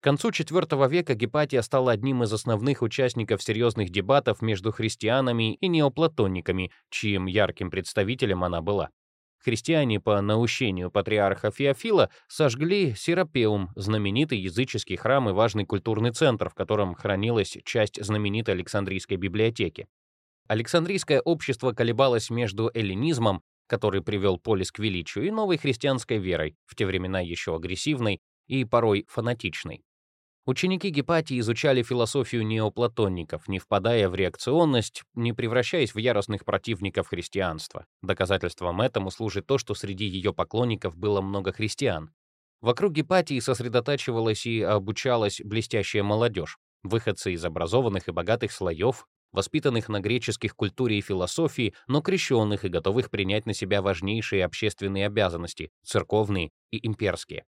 S1: К концу IV века Гепатия стала одним из основных участников серьезных дебатов между христианами и неоплатонниками, чьим ярким представителем она была. христиане по наущению патриарха Феофила сожгли Серапеум, знаменитый языческий храм и важный культурный центр, в котором хранилась часть знаменитой Александрийской библиотеки. Александрийское общество колебалось между эллинизмом, который привел полис к величию, и новой христианской верой, в те времена еще агрессивной и порой фанатичной. Ученики Гепатии изучали философию неоплатонников, не впадая в реакционность, не превращаясь в яростных противников христианства. Доказательством этому служит то, что среди ее поклонников было много христиан. Вокруг Гепатии сосредотачивалась и обучалась блестящая молодежь, выходцы из образованных и богатых слоев, воспитанных на греческих культуре и философии, но крещенных и готовых принять на себя важнейшие общественные обязанности, церковные и имперские.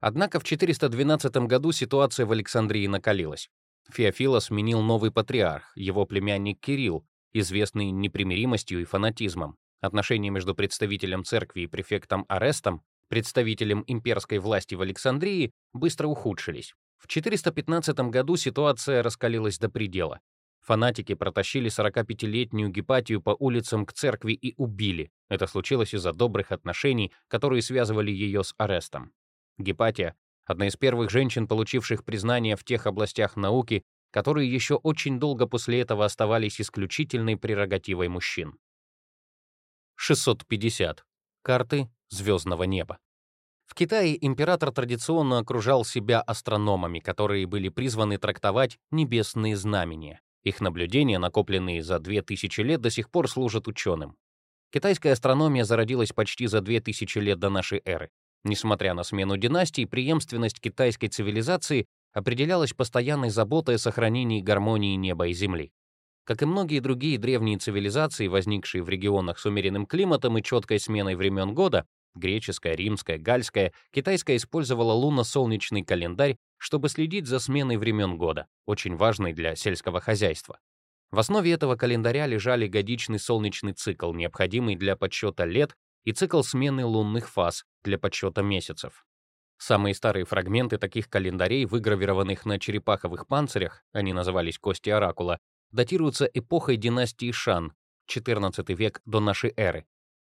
S1: Однако в 412 году ситуация в Александрии накалилась. Феофила сменил новый патриарх, его племянник Кирилл, известный непримиримостью и фанатизмом. Отношения между представителем церкви и префектом Арестом, представителем имперской власти в Александрии, быстро ухудшились. В 415 году ситуация раскалилась до предела. Фанатики протащили 45-летнюю Гепатию по улицам к церкви и убили. Это случилось из-за добрых отношений, которые связывали ее с Арестом. Гепатия — одна из первых женщин, получивших признание в тех областях науки, которые еще очень долго после этого оставались исключительной прерогативой мужчин. 650. Карты звездного неба. В Китае император традиционно окружал себя астрономами, которые были призваны трактовать небесные знамения. Их наблюдения, накопленные за 2000 лет, до сих пор служат ученым. Китайская астрономия зародилась почти за 2000 лет до нашей эры. Несмотря на смену династий, преемственность китайской цивилизации определялась постоянной заботой о сохранении гармонии неба и земли. Как и многие другие древние цивилизации, возникшие в регионах с умеренным климатом и четкой сменой времен года, греческая, римская, гальская, китайская использовала лунно-солнечный календарь, чтобы следить за сменой времен года, очень важной для сельского хозяйства. В основе этого календаря лежали годичный солнечный цикл, необходимый для подсчета лет и цикл смены лунных фаз для подсчета месяцев. Самые старые фрагменты таких календарей, выгравированных на черепаховых панцирях, они назывались кости оракула, датируются эпохой династии Шан, XIV век до нашей эры.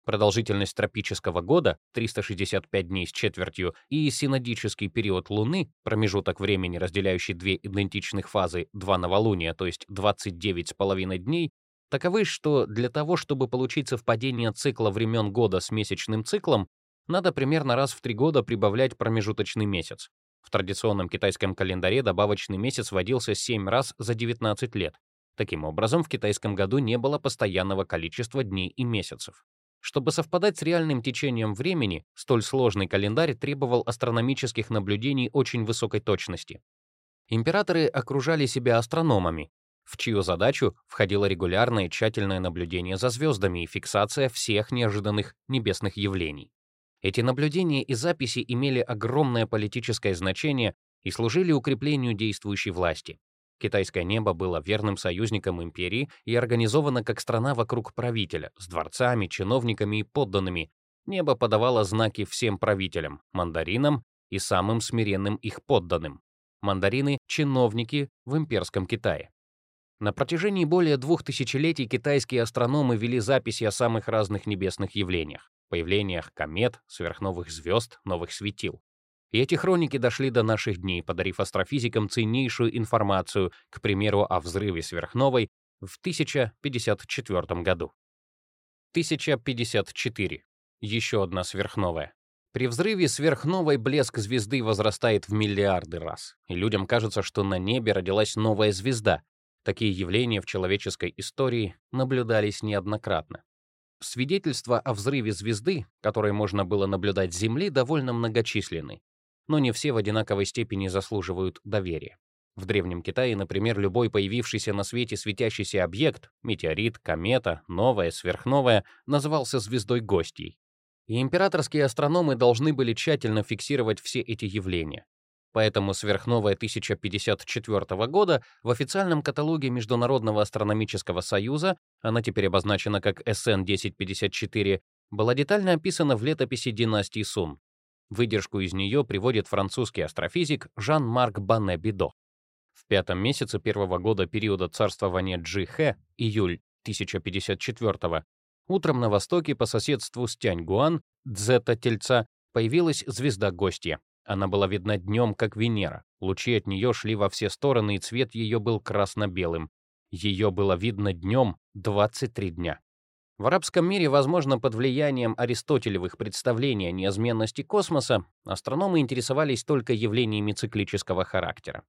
S1: Продолжительность тропического года 365 дней с четвертью и синодический период Луны, промежуток времени, разделяющий две идентичных фазы, два новолуния, то есть 29,5 дней, таковы, что для того, чтобы получить совпадение цикла времен года с месячным циклом, надо примерно раз в три года прибавлять промежуточный месяц. В традиционном китайском календаре добавочный месяц вводился 7 раз за 19 лет. Таким образом, в китайском году не было постоянного количества дней и месяцев. Чтобы совпадать с реальным течением времени, столь сложный календарь требовал астрономических наблюдений очень высокой точности. Императоры окружали себя астрономами, в чью задачу входило регулярное и тщательное наблюдение за звездами и фиксация всех неожиданных небесных явлений. Эти наблюдения и записи имели огромное политическое значение и служили укреплению действующей власти. Китайское небо было верным союзником империи и организовано как страна вокруг правителя, с дворцами, чиновниками и подданными. Небо подавало знаки всем правителям, мандаринам и самым смиренным их подданным. Мандарины — чиновники в имперском Китае. На протяжении более двух тысячелетий китайские астрономы вели записи о самых разных небесных явлениях, появлениях комет, сверхновых звезд, новых светил. И эти хроники дошли до наших дней, подарив астрофизикам ценнейшую информацию, к примеру, о взрыве сверхновой в 1054 году. 1054. Еще одна сверхновая. При взрыве сверхновой блеск звезды возрастает в миллиарды раз, и людям кажется, что на небе родилась новая звезда, Такие явления в человеческой истории наблюдались неоднократно. Свидетельства о взрыве звезды, которые можно было наблюдать с Земли, довольно многочисленны, но не все в одинаковой степени заслуживают доверия. В Древнем Китае, например, любой появившийся на свете светящийся объект — метеорит, комета, новая, сверхновая — назывался звездой гостьей. И императорские астрономы должны были тщательно фиксировать все эти явления. Поэтому сверхновая 1054 года в официальном каталоге Международного астрономического союза, она теперь обозначена как SN1054, была детально описана в летописи династии Сун. Выдержку из нее приводит французский астрофизик Жан-Марк Банне-Бидо. В пятом месяце первого года периода царствования Джи Хэ, июль 1054 Утром на востоке по соседству с Тяньгуан, Дзета-Тельца, появилась звезда гостья. Она была видна днем, как Венера. Лучи от нее шли во все стороны, и цвет ее был красно-белым. Ее было видно днем 23 дня. В арабском мире, возможно, под влиянием аристотелевых представлений о неизменности космоса, астрономы интересовались только явлениями циклического характера.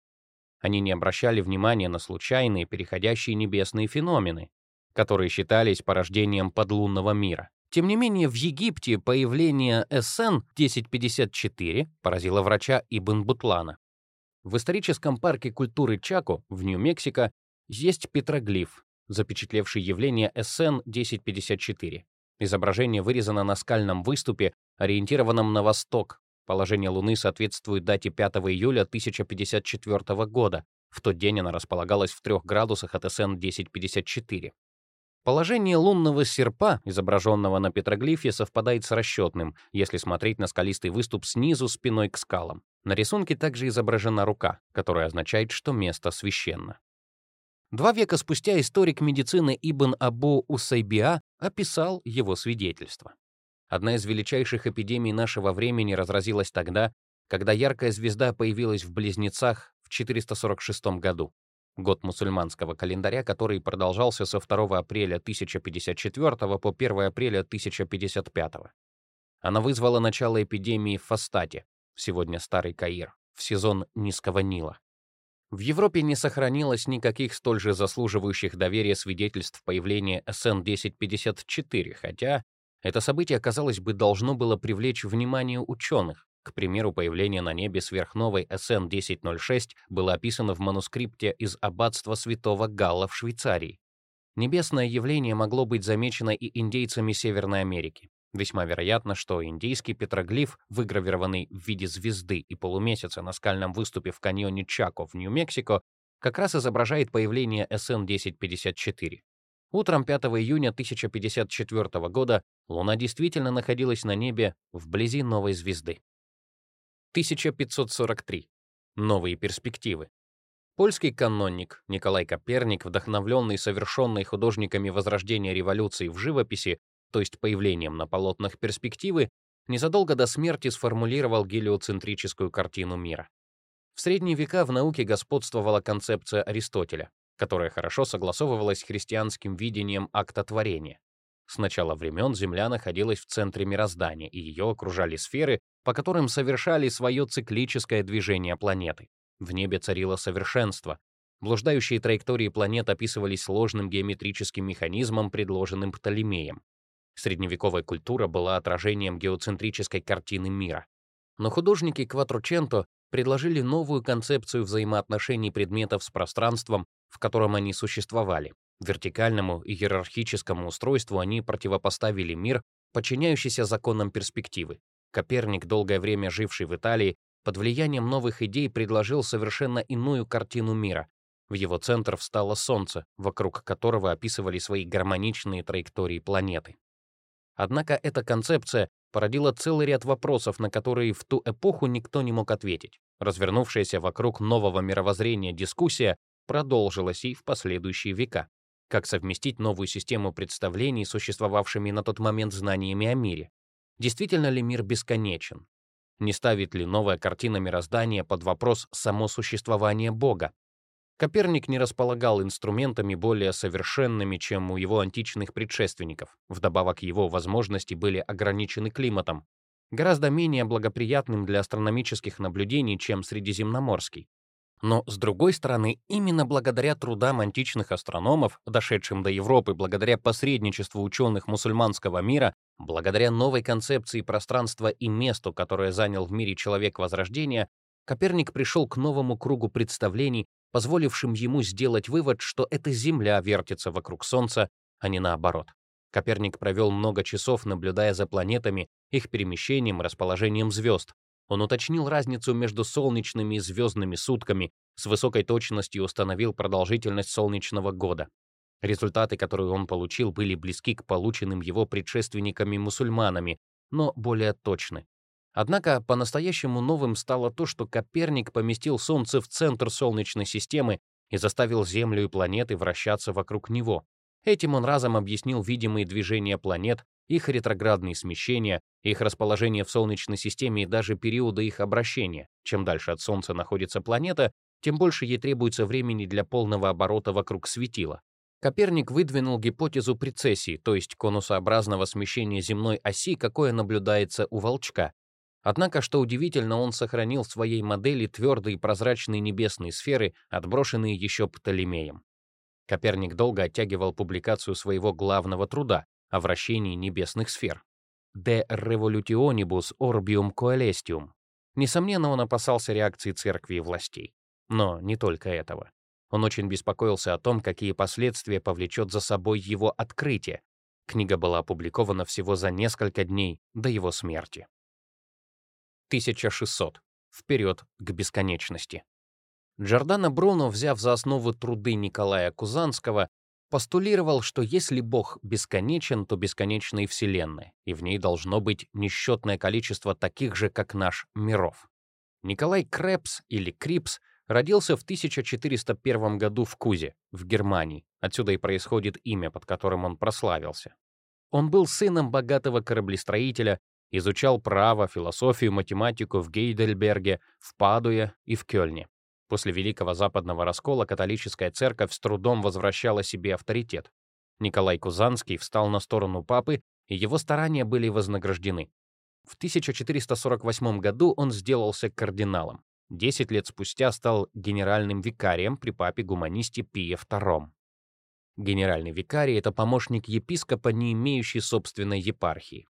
S1: Они не обращали внимания на случайные переходящие небесные феномены, которые считались порождением подлунного мира. Тем не менее, в Египте появление СН 1054 поразило врача Ибн Бутлана. В историческом парке культуры Чако в Нью-Мексико есть петроглиф, запечатлевший явление СН 1054. Изображение вырезано на скальном выступе, ориентированном на восток. Положение Луны соответствует дате 5 июля 1054 года. В тот день она располагалась в 3 градусах от СН 1054. Положение лунного серпа, изображенного на петроглифе, совпадает с расчетным, если смотреть на скалистый выступ снизу спиной к скалам. На рисунке также изображена рука, которая означает, что место священно. Два века спустя историк медицины Ибн Абу Усайбиа описал его свидетельство. Одна из величайших эпидемий нашего времени разразилась тогда, когда яркая звезда появилась в Близнецах в 446 году год мусульманского календаря, который продолжался со 2 апреля 1054 по 1 апреля 1055. Она вызвала начало эпидемии в Фастате, сегодня Старый Каир, в сезон Низкого Нила. В Европе не сохранилось никаких столь же заслуживающих доверия свидетельств появления СН-1054, хотя это событие, казалось бы, должно было привлечь внимание ученых. К примеру, появление на небе сверхновой СН-1006 было описано в манускрипте из аббатства святого Галла в Швейцарии. Небесное явление могло быть замечено и индейцами Северной Америки. Весьма вероятно, что индийский петроглиф, выгравированный в виде звезды и полумесяца на скальном выступе в каньоне Чако в Нью-Мексико, как раз изображает появление СН-1054. Утром 5 июня 1054 года Луна действительно находилась на небе вблизи новой звезды. 1543. Новые перспективы. Польский канонник Николай Коперник, вдохновленный совершенной художниками Возрождения революции в живописи, то есть появлением на полотнах перспективы, незадолго до смерти сформулировал гелиоцентрическую картину мира. В средние века в науке господствовала концепция Аристотеля, которая хорошо согласовывалась с христианским видением акта творения. С начала времен Земля находилась в центре мироздания, и ее окружали сферы, по которым совершали свое циклическое движение планеты. В небе царило совершенство. Блуждающие траектории планет описывались сложным геометрическим механизмом, предложенным Птолемеем. Средневековая культура была отражением геоцентрической картины мира. Но художники Кватрученто предложили новую концепцию взаимоотношений предметов с пространством, в котором они существовали. Вертикальному и иерархическому устройству они противопоставили мир, подчиняющийся законам перспективы. Коперник, долгое время живший в Италии, под влиянием новых идей предложил совершенно иную картину мира. В его центр встало Солнце, вокруг которого описывали свои гармоничные траектории планеты. Однако эта концепция породила целый ряд вопросов, на которые в ту эпоху никто не мог ответить. Развернувшаяся вокруг нового мировоззрения дискуссия продолжилась и в последующие века как совместить новую систему представлений, существовавшими на тот момент знаниями о мире. Действительно ли мир бесконечен? Не ставит ли новая картина мироздания под вопрос само существование Бога? Коперник не располагал инструментами более совершенными, чем у его античных предшественников. Вдобавок его возможности были ограничены климатом, гораздо менее благоприятным для астрономических наблюдений, чем средиземноморский. Но, с другой стороны, именно благодаря трудам античных астрономов, дошедшим до Европы благодаря посредничеству ученых мусульманского мира, благодаря новой концепции пространства и месту, которое занял в мире человек Возрождения, Коперник пришел к новому кругу представлений, позволившим ему сделать вывод, что эта Земля вертится вокруг Солнца, а не наоборот. Коперник провел много часов, наблюдая за планетами, их перемещением, расположением звезд, он уточнил разницу между солнечными и звездными сутками, с высокой точностью установил продолжительность солнечного года. Результаты, которые он получил, были близки к полученным его предшественниками-мусульманами, но более точны. Однако по-настоящему новым стало то, что Коперник поместил Солнце в центр Солнечной системы и заставил Землю и планеты вращаться вокруг него. Этим он разом объяснил видимые движения планет, их ретроградные смещения, их расположение в Солнечной системе и даже периоды их обращения. Чем дальше от Солнца находится планета, тем больше ей требуется времени для полного оборота вокруг светила. Коперник выдвинул гипотезу прецессии, то есть конусообразного смещения земной оси, какое наблюдается у волчка. Однако, что удивительно, он сохранил в своей модели твердые прозрачные небесные сферы, отброшенные еще Птолемеем. Коперник долго оттягивал публикацию своего главного труда о вращении небесных сфер «De revolutionibus orbium coelestium». Несомненно, он опасался реакции церкви и властей. Но не только этого. Он очень беспокоился о том, какие последствия повлечет за собой его открытие. Книга была опубликована всего за несколько дней до его смерти. 1600. Вперед к бесконечности. Джордано Бруно, взяв за основу труды Николая Кузанского, постулировал, что если Бог бесконечен, то бесконечна и Вселенная, и в ней должно быть несчетное количество таких же, как наш, миров. Николай Крепс или Крипс родился в 1401 году в Кузе, в Германии. Отсюда и происходит имя, под которым он прославился. Он был сыном богатого кораблестроителя, изучал право, философию, математику в Гейдельберге, в Падуе и в Кёльне. После Великого Западного раскола католическая церковь с трудом возвращала себе авторитет. Николай Кузанский встал на сторону папы, и его старания были вознаграждены. В 1448 году он сделался кардиналом. Десять лет спустя стал генеральным викарием при папе-гуманисте Пие II. Генеральный викарий — это помощник епископа, не имеющий собственной епархии.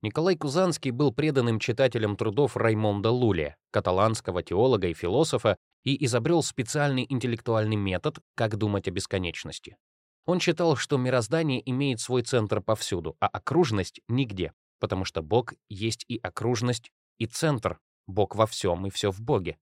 S1: Николай Кузанский был преданным читателем трудов Раймонда Луле, каталанского теолога и философа, и изобрел специальный интеллектуальный метод, как думать о бесконечности. Он считал, что мироздание имеет свой центр повсюду, а окружность — нигде, потому что Бог есть и окружность, и центр, Бог во всем и все в Боге.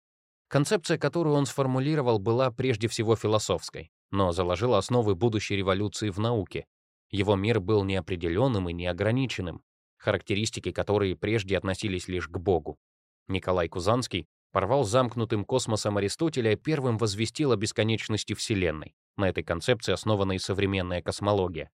S1: Концепция, которую он сформулировал, была прежде всего философской, но заложила основы будущей революции в науке. Его мир был неопределенным и неограниченным, характеристики которые прежде относились лишь к Богу. Николай Кузанский порвал замкнутым космосом Аристотеля и первым возвестил о бесконечности Вселенной. На этой концепции основана и современная космология.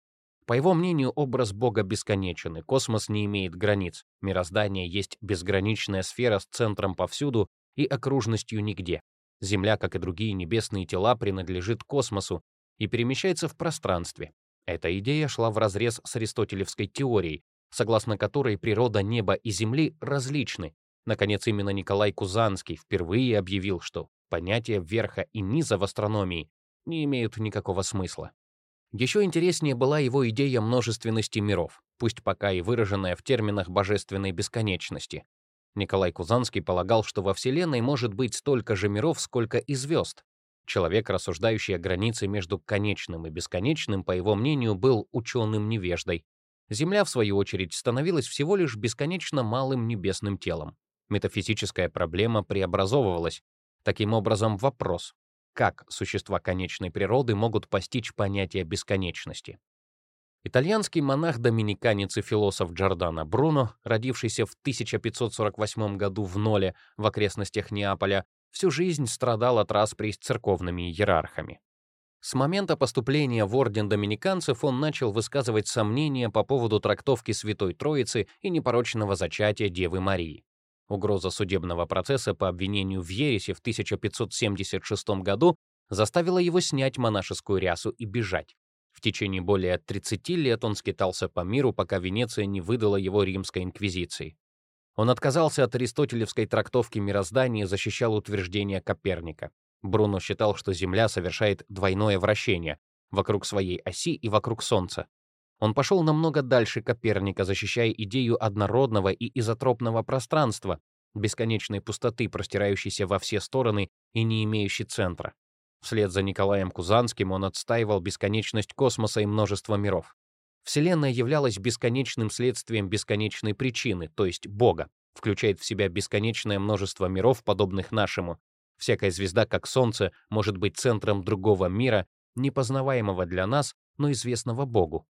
S1: По его мнению, образ Бога бесконечен, и космос не имеет границ. Мироздание есть безграничная сфера с центром повсюду и окружностью нигде. Земля, как и другие небесные тела, принадлежит космосу и перемещается в пространстве. Эта идея шла вразрез с аристотелевской теорией, согласно которой природа неба и земли различны. Наконец, именно Николай Кузанский впервые объявил, что понятия верха и низа в астрономии не имеют никакого смысла. Еще интереснее была его идея множественности миров, пусть пока и выраженная в терминах божественной бесконечности. Николай Кузанский полагал, что во Вселенной может быть столько же миров, сколько и звезд. Человек, рассуждающий о границе между конечным и бесконечным, по его мнению, был ученым-невеждой, Земля, в свою очередь, становилась всего лишь бесконечно малым небесным телом. Метафизическая проблема преобразовывалась. Таким образом, вопрос, как существа конечной природы могут постичь понятие бесконечности? Итальянский монах-доминиканец и философ Джордано Бруно, родившийся в 1548 году в Ноле в окрестностях Неаполя, всю жизнь страдал от распри с церковными иерархами. С момента поступления в орден доминиканцев он начал высказывать сомнения по поводу трактовки Святой Троицы и непорочного зачатия Девы Марии. Угроза судебного процесса по обвинению в ересе в 1576 году заставила его снять монашескую рясу и бежать. В течение более 30 лет он скитался по миру, пока Венеция не выдала его римской инквизиции. Он отказался от аристотелевской трактовки мироздания и защищал утверждения Коперника. Бруно считал, что Земля совершает двойное вращение вокруг своей оси и вокруг Солнца. Он пошел намного дальше Коперника, защищая идею однородного и изотропного пространства, бесконечной пустоты, простирающейся во все стороны и не имеющей центра. Вслед за Николаем Кузанским он отстаивал бесконечность космоса и множество миров. Вселенная являлась бесконечным следствием бесконечной причины, то есть Бога, включает в себя бесконечное множество миров, подобных нашему, Всякая звезда, как Солнце, может быть центром другого мира, непознаваемого для нас, но известного Богу.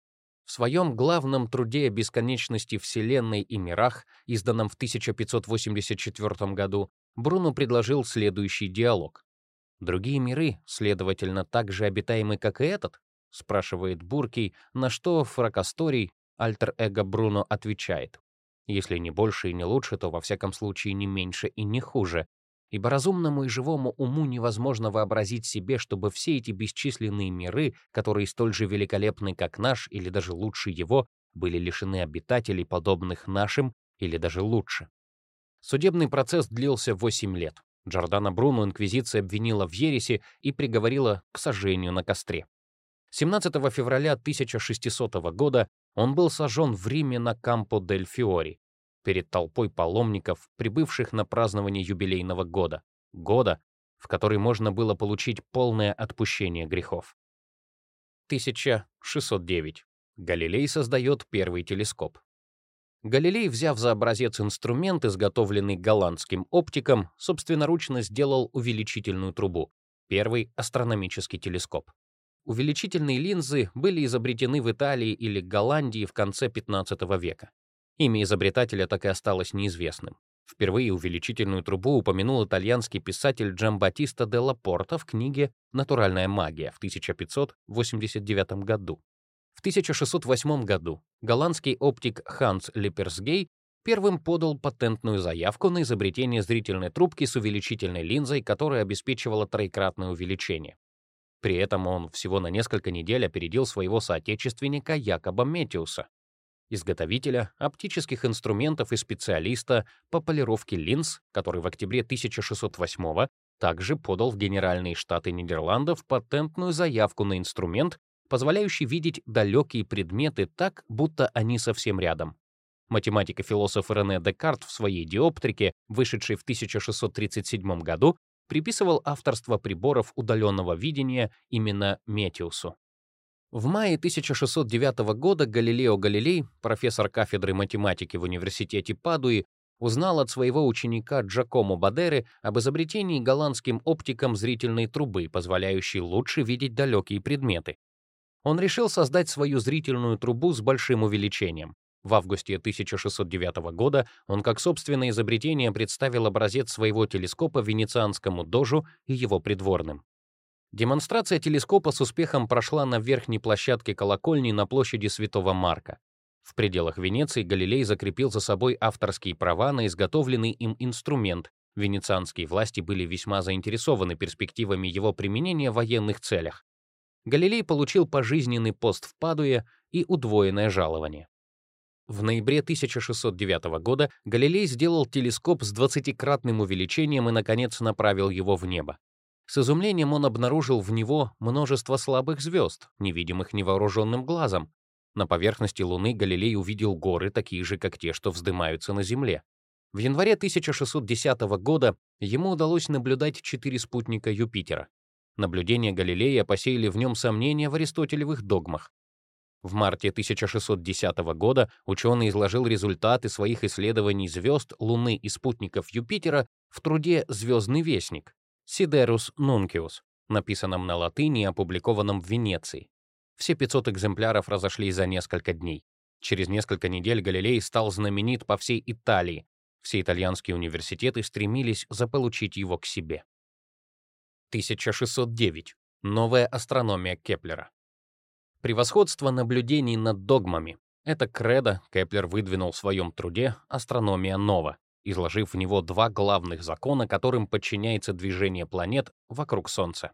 S1: В своем главном труде о бесконечности Вселенной и мирах, изданном в 1584 году, Бруно предложил следующий диалог. Другие миры, следовательно, так же обитаемы, как и этот? спрашивает Буркий, на что Фракасторий, альтер-эго Бруно, отвечает. Если не больше и не лучше, то во всяком случае не меньше и не хуже. Ибо разумному и живому уму невозможно вообразить себе, чтобы все эти бесчисленные миры, которые столь же великолепны, как наш, или даже лучше его, были лишены обитателей, подобных нашим, или даже лучше. Судебный процесс длился 8 лет. Джордана Бруно инквизиция обвинила в ереси и приговорила к сожжению на костре. 17 февраля 1600 года он был сожжен в Риме на Кампо-дель-Фиори перед толпой паломников, прибывших на празднование юбилейного года, года, в который можно было получить полное отпущение грехов. 1609. Галилей создает первый телескоп. Галилей, взяв за образец инструмент, изготовленный голландским оптиком, собственноручно сделал увеличительную трубу, первый астрономический телескоп. Увеличительные линзы были изобретены в Италии или Голландии в конце 15 века. Имя изобретателя так и осталось неизвестным. Впервые увеличительную трубу упомянул итальянский писатель Джамбатиста де Лапорта в книге «Натуральная магия» в 1589 году. В 1608 году голландский оптик Ханс Липерсгей первым подал патентную заявку на изобретение зрительной трубки с увеличительной линзой, которая обеспечивала троекратное увеличение. При этом он всего на несколько недель опередил своего соотечественника Якоба Метиуса, изготовителя оптических инструментов и специалиста по полировке линз, который в октябре 1608 также подал в Генеральные Штаты Нидерландов патентную заявку на инструмент, позволяющий видеть далекие предметы так, будто они совсем рядом. Математик и философ Рене Декарт в своей диоптрике, вышедшей в 1637 году, приписывал авторство приборов удаленного видения именно Метиусу. В мае 1609 года Галилео Галилей, профессор кафедры математики в университете Падуи, узнал от своего ученика Джакомо Бадеры об изобретении голландским оптиком зрительной трубы, позволяющей лучше видеть далекие предметы. Он решил создать свою зрительную трубу с большим увеличением. В августе 1609 года он как собственное изобретение представил образец своего телескопа венецианскому дожу и его придворным. Демонстрация телескопа с успехом прошла на верхней площадке колокольни на площади Святого Марка. В пределах Венеции Галилей закрепил за собой авторские права на изготовленный им инструмент. Венецианские власти были весьма заинтересованы перспективами его применения в военных целях. Галилей получил пожизненный пост в Падуе и удвоенное жалование. В ноябре 1609 года Галилей сделал телескоп с 20-кратным увеличением и, наконец, направил его в небо. С изумлением он обнаружил в него множество слабых звезд, невидимых невооруженным глазом. На поверхности Луны Галилей увидел горы, такие же, как те, что вздымаются на Земле. В январе 1610 года ему удалось наблюдать четыре спутника Юпитера. Наблюдения Галилея посеяли в нем сомнения в аристотелевых догмах. В марте 1610 года ученый изложил результаты своих исследований звезд, Луны и спутников Юпитера в труде «Звездный вестник» Sidereus Nuncius, написанном на латыни и опубликованном в Венеции. Все 500 экземпляров разошлись за несколько дней. Через несколько недель Галилей стал знаменит по всей Италии. Все итальянские университеты стремились заполучить его к себе. 1609. Новая астрономия Кеплера. Превосходство наблюдений над догмами. Это кредо Кеплер выдвинул в своем труде «Astronomia nova», изложив в него два главных закона, которым подчиняется движение планет вокруг Солнца.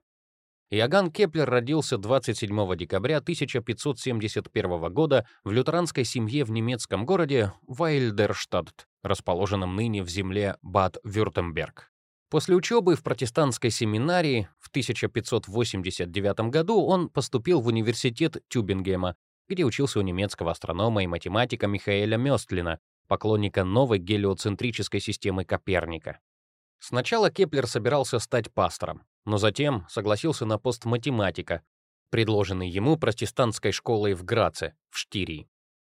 S1: Иоганн Кеплер родился 27 декабря 1571 года в лютеранской семье в немецком городе Вайльдерштадт, расположенном ныне в земле Баден-Вюртемберг. После учебы в протестантской семинарии в 1589 году он поступил в университет Тюбингена, где учился у немецкого астронома и математика Михаэля Мёстлина, поклонника новой гелиоцентрической системы Коперника. Сначала Кеплер собирался стать пастором, но затем согласился на пост математика, предложенный ему протестантской школой в Граце, в Штирии.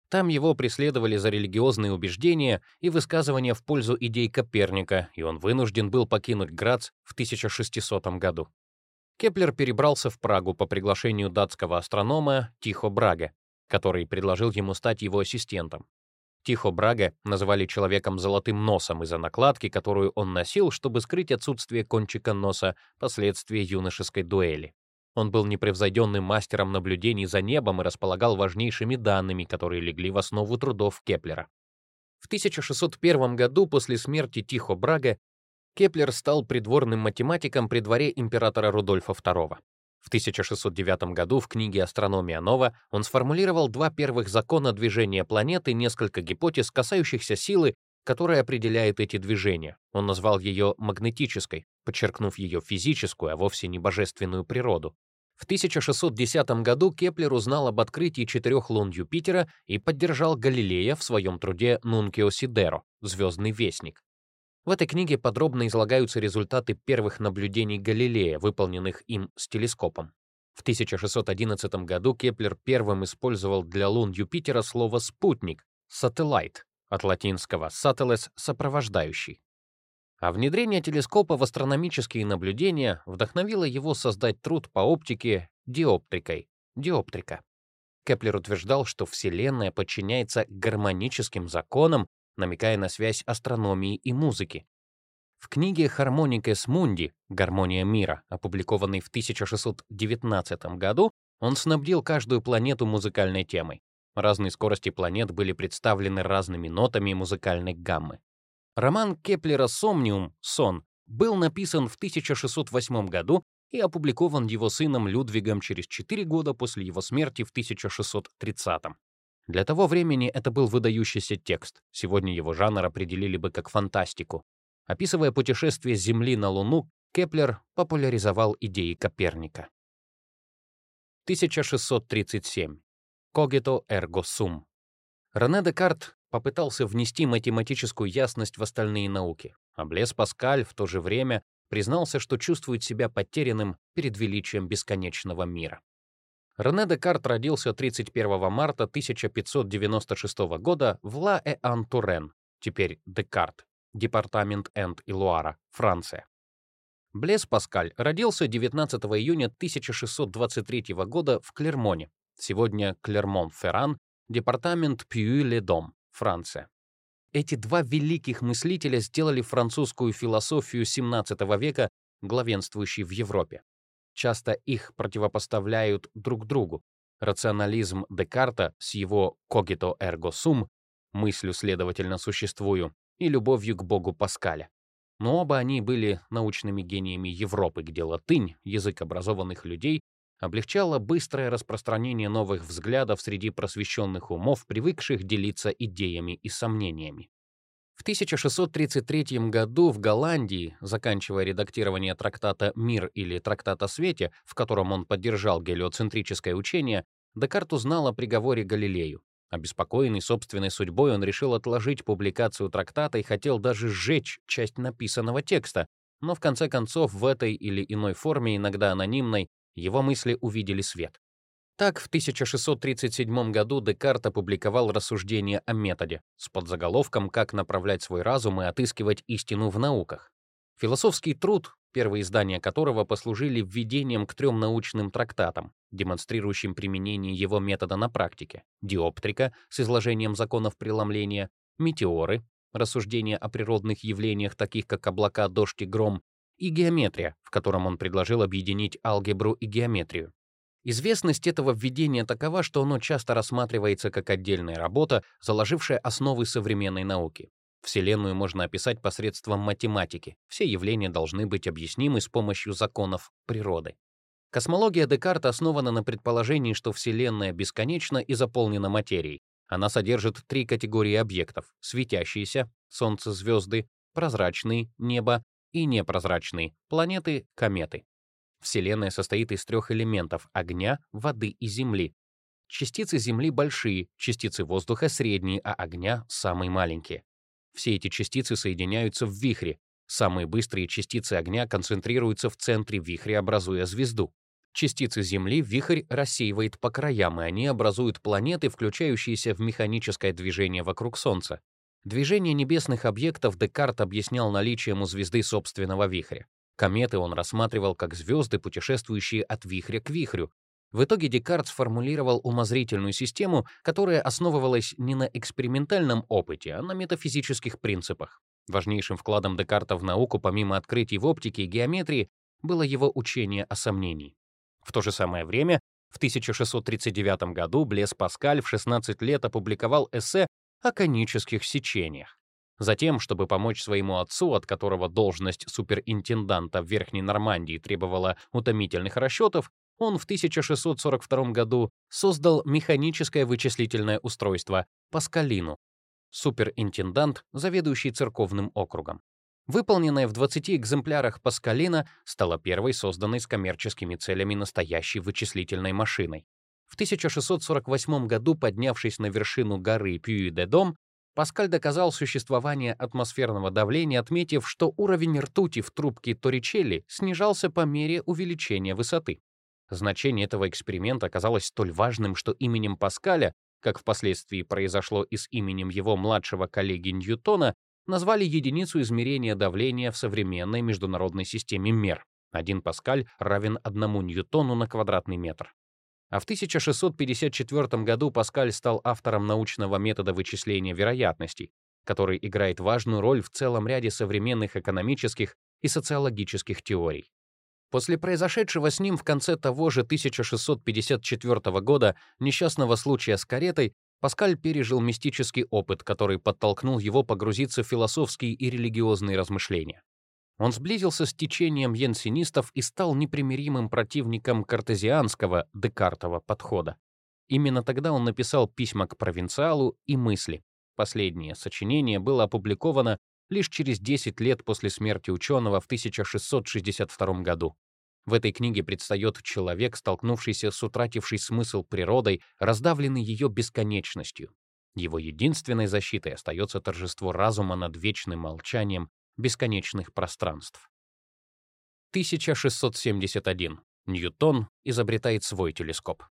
S1: Там его преследовали за религиозные убеждения и высказывания в пользу идей Коперника, и он вынужден был покинуть Грац в 1600 году. Кеплер перебрался в Прагу по приглашению датского астронома Тихо Браге, который предложил ему стать его ассистентом. Тихо Браге называли человеком с золотым носом из-за накладки, которую он носил, чтобы скрыть отсутствие кончика носа последствия юношеской дуэли. Он был непревзойденным мастером наблюдений за небом и располагал важнейшими данными, которые легли в основу трудов Кеплера. В 1601 году после смерти Тихо Браге Кеплер стал придворным математиком при дворе императора Рудольфа II. В 1609 году в книге «Astronomia nova» он сформулировал два первых закона движения планеты, несколько гипотез, касающихся силы, которая определяет эти движения. Он назвал ее магнетической, подчеркнув ее физическую, а вовсе не божественную природу. В 1610 году Кеплер узнал об открытии четырех лун Юпитера и поддержал Галилея в своем труде «Nuncio Sidereo» — «Звездный вестник». В этой книге подробно излагаются результаты первых наблюдений Галилея, выполненных им с телескопом. В 1611 году Кеплер первым использовал для лун Юпитера слово «спутник» — «satellite», от латинского «satelles» — «сопровождающий». А внедрение телескопа в астрономические наблюдения вдохновило его создать труд по оптике диоптрикой, диоптрика. Кеплер утверждал, что Вселенная подчиняется гармоническим законам, намекая на связь астрономии и музыки. В книге «Harmonices Mundi. Гармония мира», опубликованной в 1619 году, он снабдил каждую планету музыкальной темой. Разные скорости планет были представлены разными нотами музыкальной гаммы. Роман Кеплера «Сомниум. Сон» был написан в 1608 году и опубликован его сыном Людвигом через 4 года после его смерти в 1630. Для того времени это был выдающийся текст. Сегодня его жанр определили бы как фантастику. Описывая путешествие с Земли на Луну, Кеплер популяризовал идеи Коперника. 1637. Cogito ergo sum. Рене Декарт попытался внести математическую ясность в остальные науки, а Блез Паскаль в то же время признался, что чувствует себя потерянным перед величием бесконечного мира. Рене Декарт родился 31 марта 1596 года в Ла-э-Ан-Турен, теперь Декарт, департамент Энд-и-Луара, Франция. Блес Паскаль родился 19 июня 1623 года в Клермоне, сегодня Клермон-Ферран, департамент Пью-ле-Дом, Франция. Эти два великих мыслителя сделали французскую философию XVII века главенствующей в Европе. Часто их противопоставляют друг другу. Рационализм Декарта с его «cogito ergo sum» — мыслью, следовательно, существую, и любовью к Богу Паскаля. Но оба они были научными гениями Европы, где латынь, язык образованных людей, облегчало быстрое распространение новых взглядов среди просвещенных умов, привыкших делиться идеями и сомнениями. В 1633 году в Голландии, заканчивая редактирование трактата «Мир» или трактата свете, в котором он поддержал гелиоцентрическое учение, Декарт узнал о приговоре Галилею. Обеспокоенный собственной судьбой, он решил отложить публикацию трактата и хотел даже сжечь часть написанного текста, но в конце концов в этой или иной форме, иногда анонимной, его мысли увидели свет. Так, в 1637 году Декарт опубликовал рассуждения о методе с подзаголовком «Как направлять свой разум и отыскивать истину в науках». Философский труд, первые издания которого послужили введением к трем научным трактатам, демонстрирующим применение его метода на практике, диоптрика с изложением законов преломления, метеоры, рассуждения о природных явлениях, таких как облака, дождь и гром, и геометрия, в котором он предложил объединить алгебру и геометрию. Известность этого введения такова, что оно часто рассматривается как отдельная работа, заложившая основы современной науки. Вселенную можно описать посредством математики. Все явления должны быть объяснимы с помощью законов природы. Космология Декарта основана на предположении, что Вселенная бесконечна и заполнена материей. Она содержит три категории объектов — светящиеся, Солнце, звезды, прозрачные, небо и непрозрачные планеты, кометы. Вселенная состоит из трех элементов — огня, воды и земли. Частицы Земли большие, частицы воздуха средние, а огня самые маленькие. Все эти частицы соединяются в вихре. Самые быстрые частицы огня концентрируются в центре вихря, образуя звезду. Частицы Земли вихрь рассеивает по краям, и они образуют планеты, включающиеся в механическое движение вокруг Солнца. Движение небесных объектов Декарт объяснял наличием у звезды собственного вихря. Кометы он рассматривал как звезды, путешествующие от вихря к вихрю. В итоге Декарт сформулировал умозрительную систему, которая основывалась не на экспериментальном опыте, а на метафизических принципах. Важнейшим вкладом Декарта в науку, помимо открытий в оптике и геометрии, было его учение о сомнении. В то же самое время, в 1639 году Блес Паскаль в 16 лет опубликовал эссе о конических сечениях. Затем, чтобы помочь своему отцу, от которого должность суперинтенданта в Верхней Нормандии требовала утомительных расчетов, он в 1642 году создал механическое вычислительное устройство Паскалину, суперинтендант, заведующий церковным округом. Выполненная в 20 экземплярах Паскалина стала первой созданной с коммерческими целями настоящей вычислительной машиной. В 1648 году, поднявшись на вершину горы Пюи-де-Дом, Паскаль доказал существование атмосферного давления, отметив, что уровень ртути в трубке Торричелли снижался по мере увеличения высоты. Значение этого эксперимента оказалось столь важным, что именем Паскаля, как впоследствии произошло и с именем его младшего коллеги Ньютона, назвали единицу измерения давления в современной международной системе мер. Один Паскаль равен одному Ньютону на квадратный метр. А в 1654 году Паскаль стал автором научного метода вычисления вероятностей, который играет важную роль в целом ряде современных экономических и социологических теорий. После произошедшего с ним в конце того же 1654 года несчастного случая с каретой, Паскаль пережил мистический опыт, который подтолкнул его погрузиться в философские и религиозные размышления. Он сблизился с течением янсинистов и стал непримиримым противником картезианского Декартова подхода. Именно тогда он написал письма к провинциалу и мысли. Последнее сочинение было опубликовано лишь через 10 лет после смерти ученого в 1662 году. В этой книге предстает человек, столкнувшийся с утратившей смысл природой, раздавленный ее бесконечностью. Его единственной защитой остается торжество разума над вечным молчанием бесконечных пространств. 1671. Ньютон изобретает свой телескоп.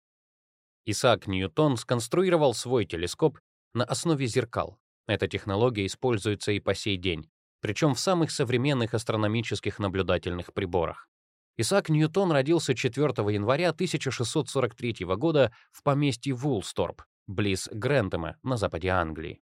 S1: Исаак Ньютон сконструировал свой телескоп на основе зеркал, эта технология используется и по сей день, причем в самых современных астрономических наблюдательных приборах. Исаак Ньютон родился 4 января 1643 года в поместье Вулсторп, близ Грентема, на западе Англии.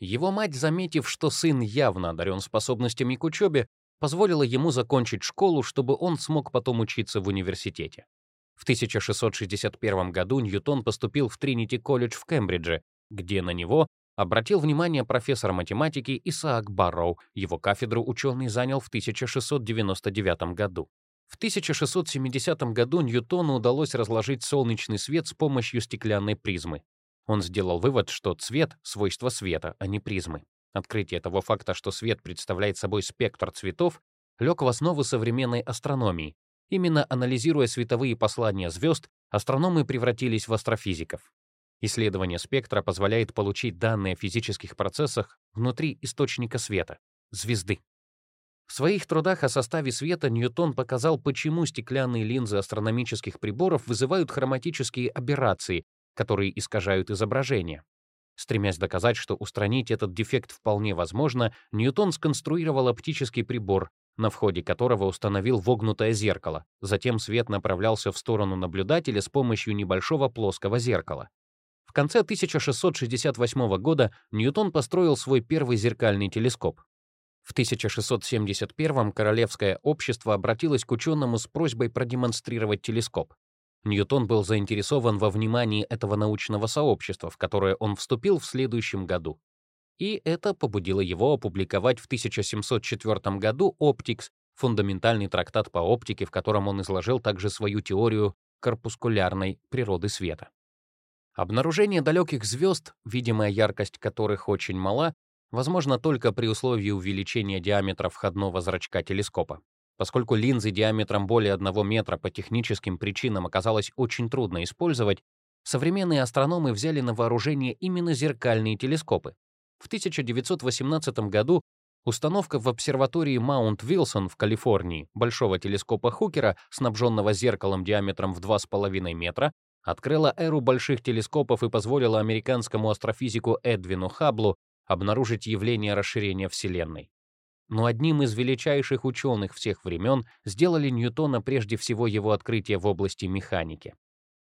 S1: Его мать, заметив, что сын явно одарен способностями к учебе, позволила ему закончить школу, чтобы он смог потом учиться в университете. В 1661 году Ньютон поступил в Тринити-колледж в Кембридже, где на него обратил внимание профессор математики Исаак Барроу, его кафедру ученый занял в 1699 году. В 1670 году Ньютону удалось разложить солнечный свет с помощью стеклянной призмы. Он сделал вывод, что цвет — свойство света, а не призмы. Открытие того факта, что свет представляет собой спектр цветов, лег в основу современной астрономии. Именно анализируя световые послания звезд, астрономы превратились в астрофизиков. Исследование спектра позволяет получить данные о физических процессах внутри источника света — звезды. В своих трудах о составе света Ньютон показал, почему стеклянные линзы астрономических приборов вызывают хроматические аберрации, которые искажают изображение. Стремясь доказать, что устранить этот дефект вполне возможно, Ньютон сконструировал оптический прибор, на входе которого установил вогнутое зеркало. Затем свет направлялся в сторону наблюдателя с помощью небольшого плоского зеркала конце 1668 года Ньютон построил свой первый зеркальный телескоп. В 1671 Королевское общество обратилось к ученому с просьбой продемонстрировать телескоп. Ньютон был заинтересован во внимании этого научного сообщества, в которое он вступил в следующем году. И это побудило его опубликовать в 1704 году «Оптикс», фундаментальный трактат по оптике, в котором он изложил также свою теорию корпускулярной природы света. Обнаружение далеких звезд, видимая яркость которых очень мала, возможно только при условии увеличения диаметра входного зрачка телескопа. Поскольку линзы диаметром более 1 метра по техническим причинам оказалось очень трудно использовать, современные астрономы взяли на вооружение именно зеркальные телескопы. В 1918 году установка в обсерватории Маунт-Вилсон в Калифорнии большого телескопа Хукера, снабженного зеркалом диаметром в 2,5 метра, открыла эру больших телескопов и позволила американскому астрофизику Эдвину Хаблу обнаружить явление расширения Вселенной. Но одним из величайших ученых всех времен сделали Ньютона прежде всего его открытие в области механики.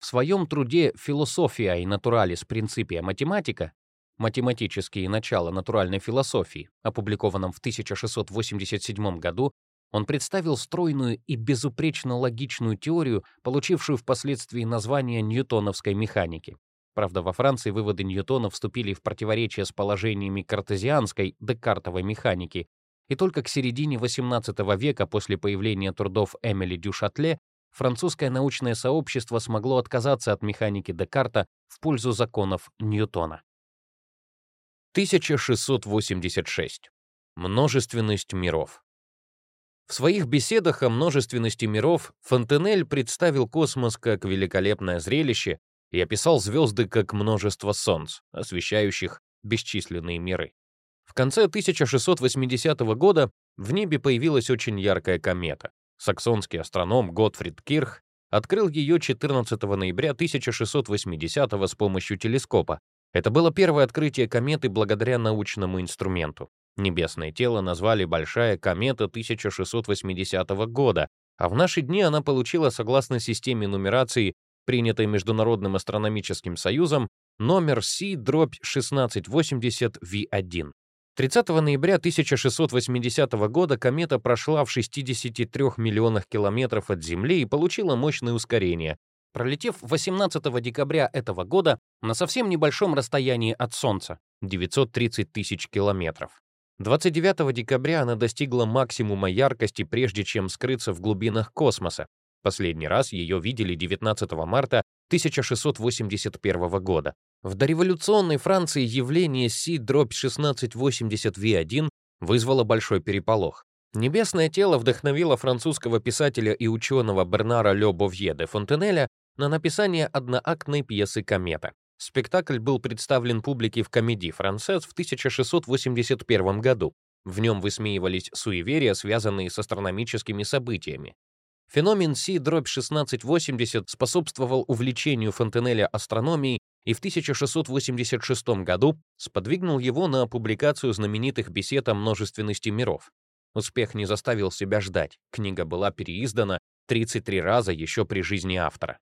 S1: В своем труде «Философия и натуралис принципия математика» «Математические начала натуральной философии», опубликованном в 1687 году, он представил стройную и безупречно логичную теорию, получившую впоследствии название ньютоновской механики. Правда, во Франции выводы Ньютона вступили в противоречие с положениями картезианской, декартовой механики, и только к середине XVIII века после появления трудов Эмили Дюшатле французское научное сообщество смогло отказаться от механики Декарта в пользу законов Ньютона. 1686. Множественность миров. В своих беседах о множественности миров Фонтенель представил космос как великолепное зрелище и описал звезды как множество солнц, освещающих бесчисленные миры. В конце 1680 года в небе появилась очень яркая комета. Саксонский астроном Готфрид Кирх открыл ее 14 ноября 1680 с помощью телескопа. Это было первое открытие кометы благодаря научному инструменту. Небесное тело назвали «Большая комета 1680 года», а в наши дни она получила, согласно системе нумерации, принятой Международным астрономическим союзом, номер C-1680V1. 30 ноября 1680 года комета прошла в 63 миллионах километров от Земли и получила мощное ускорение, пролетев 18 декабря этого года на совсем небольшом расстоянии от Солнца — 930 тысяч километров. 29 декабря она достигла максимума яркости, прежде чем скрыться в глубинах космоса. Последний раз ее видели 19 марта 1681 года. В дореволюционной Франции явление Си-1680V1 вызвало большой переполох. Небесное тело вдохновило французского писателя и ученого Бернара Ле Бовье де Фонтенеля на написание одноактной пьесы «Комета». Спектакль был представлен публике в комедии «Францесс» в 1681 году. В нем высмеивались суеверия, связанные с астрономическими событиями. Феномен Си-1680 способствовал увлечению Фонтенеля астрономией и в 1686 году сподвигнул его на публикацию знаменитых бесед о множественности миров. Успех не заставил себя ждать, книга была переиздана 33 раза еще при жизни автора.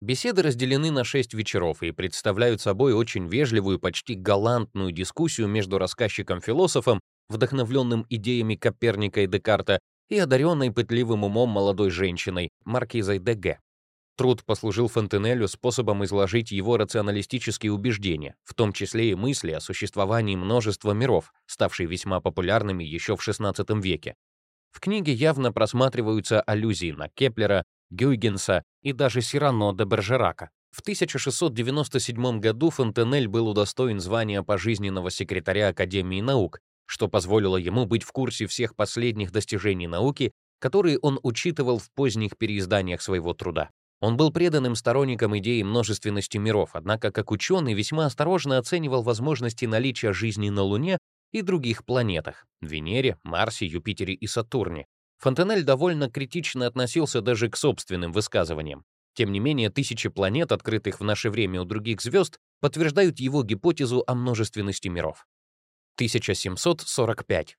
S1: Беседы разделены на шесть вечеров и представляют собой очень вежливую, почти галантную дискуссию между рассказчиком-философом, вдохновленным идеями Коперника и Декарта, и одаренной пытливым умом молодой женщиной, маркизой Д.Г. Труд послужил Фонтенелю способом изложить его рационалистические убеждения, в том числе и мысли о существовании множества миров, ставшие весьма популярными еще в XVI веке. В книге явно просматриваются аллюзии на Кеплера, Гюйгенса и даже Сирано де Бержерака. В 1697 году Фонтенель был удостоен звания пожизненного секретаря Академии наук, что позволило ему быть в курсе всех последних достижений науки, которые он учитывал в поздних переизданиях своего труда. Он был преданным сторонником идеи множественности миров, однако как ученый весьма осторожно оценивал возможности наличия жизни на Луне и других планетах — Венере, Марсе, Юпитере и Сатурне. Фонтенель довольно критично относился даже к собственным высказываниям. Тем не менее, тысячи планет, открытых в наше время у других звезд, подтверждают его гипотезу о множественности миров. 1745.